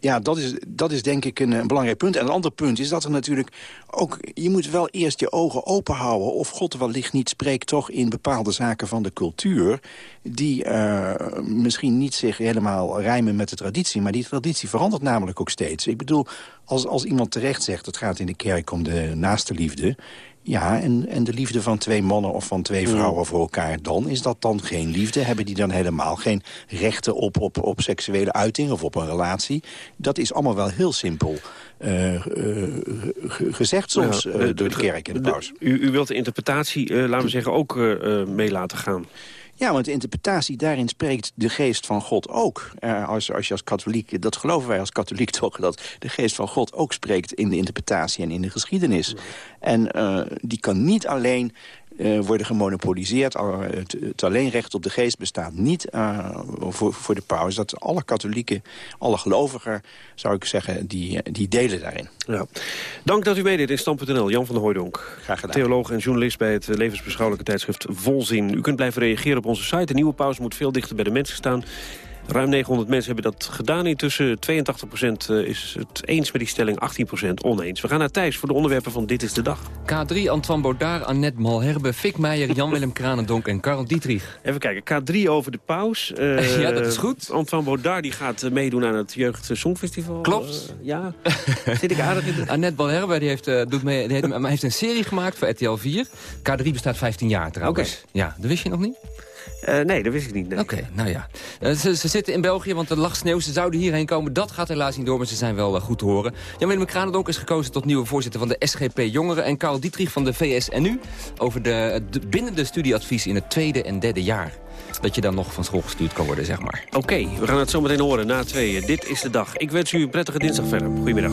Speaker 30: ja, dat is, dat is denk ik een, belangrijk punt. En een ander punt is dat er natuurlijk ook... je moet wel eerst je ogen open houden... of God wellicht niet spreekt toch in bepaalde zaken van de cultuur... die eh, misschien niet zich helemaal rijmen met de traditie... maar die traditie verandert namelijk ook steeds. Ik bedoel, als, als iemand terecht zegt... het gaat in de kerk om de naaste liefde... Ja, en, en de liefde van twee mannen of van twee vrouwen voor elkaar dan? Is dat dan geen liefde? Hebben die dan helemaal geen rechten op, op, op seksuele uiting of op een relatie? Dat is allemaal wel heel simpel eh, eh, ge- gezegd soms
Speaker 23: Ja,
Speaker 30: eh, door de kerk en de paus.
Speaker 23: U, u wilt de interpretatie, laten we zeggen, ook mee laten gaan.
Speaker 30: Ja, want de interpretatie, daarin spreekt de geest van God ook. Eh, als, als je als katholiek, dat geloven wij als katholiek toch... dat de geest van God ook spreekt in de interpretatie en in de geschiedenis. En eh, die kan niet alleen eh, worden gemonopoliseerd. Al- Het, het alleenrecht op de geest bestaat niet eh, voor, voor de paus. Dat alle katholieken, alle gelovigen, zou ik zeggen, die, die delen daarin.
Speaker 23: Ja. Dank dat u meedeed in Stand.nl. Jan van der Hooijdonk.
Speaker 30: Graag gedaan.
Speaker 23: Theoloog en journalist bij het eh, levensbeschouwelijke tijdschrift Volzin. U kunt blijven reageren op onze site. De nieuwe pauze moet veel dichter bij de mensen staan. Ruim 900 mensen hebben dat gedaan. Intussen 82% is het eens met die stelling, 18% oneens. We gaan naar Thijs voor de onderwerpen van Dit is de Dag.
Speaker 38: K3, Antoine Baudard, Annette Malherbe, Fik Meijer, Jan-Willem Kranendonk en Karel Dietrich.
Speaker 23: Even kijken, K3 over de paus. Eh,
Speaker 38: Ja, dat is goed.
Speaker 23: Antoine Baudard die gaat eh, meedoen aan het Jeugd Songfestival.
Speaker 38: Klopt.
Speaker 23: Eh, ja, zit ik aardig in de...
Speaker 38: Annette Malherbe die heeft, eh, doet mee, die heeft, een serie gemaakt voor RTL 4. K3 bestaat 15 jaar trouwens. Ja, dat wist je nog niet?
Speaker 23: Eh, nee, dat wist ik niet. nee.
Speaker 38: Oké, nou ja. Eh, ze, ze zitten in België, want er lag sneeuw. Ze zouden hierheen komen. Dat gaat helaas niet door, maar ze zijn wel eh, goed te horen. Jan-Willem Kranendonk is gekozen tot nieuwe voorzitter van de SGP Jongeren... en Karl Dietrich van de VSNU over de, de, binnen de studieadvies in het tweede en derde jaar. Dat je dan nog van school gestuurd kan worden, zeg maar.
Speaker 23: Oké, we gaan het zo meteen horen na tweeën. Dit is de dag. Ik wens u een prettige dinsdag verder. Goedemiddag.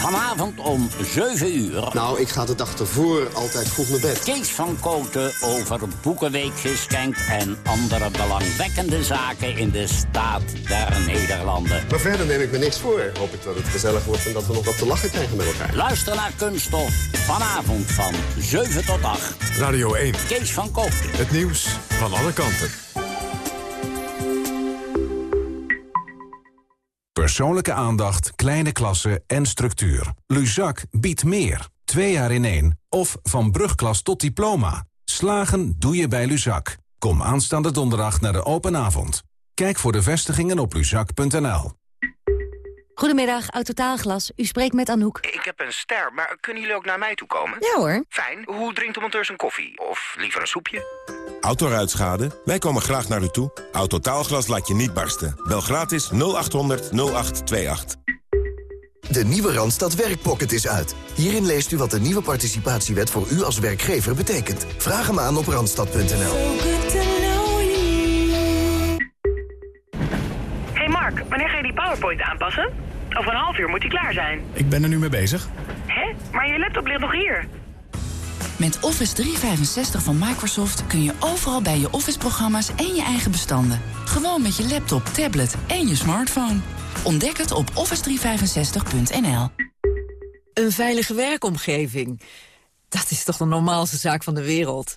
Speaker 39: Vanavond om 7 uur. Nou, ik ga de dag ervoor altijd vroeg naar bed. Kees van Koten over Boekenweekgeschenk en andere belangwekkende zaken in de staat der Nederlanden.
Speaker 40: Maar verder neem ik me niks voor. Hoop ik dat het gezellig wordt en dat we nog wat te lachen krijgen met elkaar.
Speaker 39: Luister naar Kunststof. Vanavond van 7 tot 8.
Speaker 1: Radio 1.
Speaker 39: Kees van Koten.
Speaker 1: Het nieuws van alle kanten.
Speaker 21: Persoonlijke aandacht, kleine klassen en structuur. Luzak biedt meer. Twee jaar in één. Of van brugklas tot diploma. Slagen doe je bij Luzak. Kom aanstaande donderdag naar de open avond. Kijk voor de vestigingen op luzak.nl.
Speaker 41: Goedemiddag, Autotaalglas. U spreekt met Anouk.
Speaker 42: Ik heb een ster, maar kunnen jullie ook naar mij toe komen?
Speaker 41: Ja hoor.
Speaker 42: Fijn. Hoe drinkt de monteur zijn koffie? Of liever een soepje?
Speaker 43: Autoruitschade? Wij komen graag naar u toe. Autotaalglas laat je niet barsten. Bel gratis 0800 0828.
Speaker 44: De nieuwe Randstad Werkpocket is uit. Hierin leest u wat de nieuwe participatiewet voor u als werkgever betekent. Vraag hem aan op randstad.nl. Hey Mark, wanneer ga je die PowerPoint aanpassen?
Speaker 45: Over een half uur moet die klaar zijn.
Speaker 46: Ik ben er nu mee bezig.
Speaker 45: Hé, maar je laptop ligt nog hier.
Speaker 47: Met Office 365 van Microsoft kun je overal bij je Office-programma's en je eigen bestanden. Gewoon met je laptop, tablet en je smartphone. Ontdek het op office365.nl.
Speaker 48: Een veilige werkomgeving. Dat is toch de normaalste zaak van de wereld.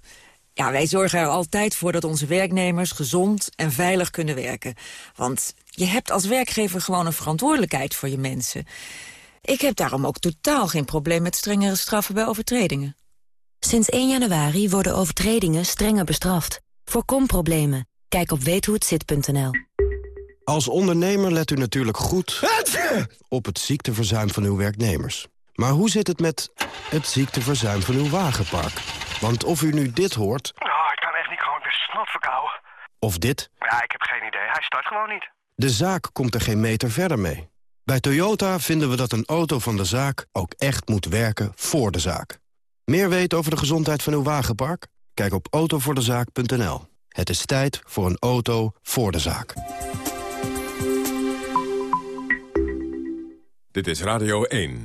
Speaker 48: Ja, wij zorgen er altijd voor dat onze werknemers gezond en veilig kunnen werken. Want je hebt als werkgever gewoon een verantwoordelijkheid voor je mensen. Ik heb daarom ook totaal geen probleem met strengere straffen bij overtredingen.
Speaker 41: Sinds 1 januari worden overtredingen strenger bestraft. Voorkom problemen. Kijk op weethohetzit.nl.
Speaker 49: Als ondernemer let u natuurlijk goed op het ziekteverzuim van uw werknemers. Maar hoe zit het met het ziekteverzuim van uw wagenpark? Want of u nu dit hoort,
Speaker 50: Oh, ik kan echt niet gewoon, ben snot verkouden.
Speaker 49: of dit...
Speaker 50: Ja, ik heb geen idee. Hij start gewoon niet.
Speaker 49: De zaak komt er geen meter verder mee. Bij Toyota vinden we dat een auto van de zaak ook echt moet werken voor de zaak. Meer weten over de gezondheid van uw wagenpark? Kijk op autovoordezaak.nl. Het is tijd voor een auto voor de zaak.
Speaker 1: Dit is Radio 1.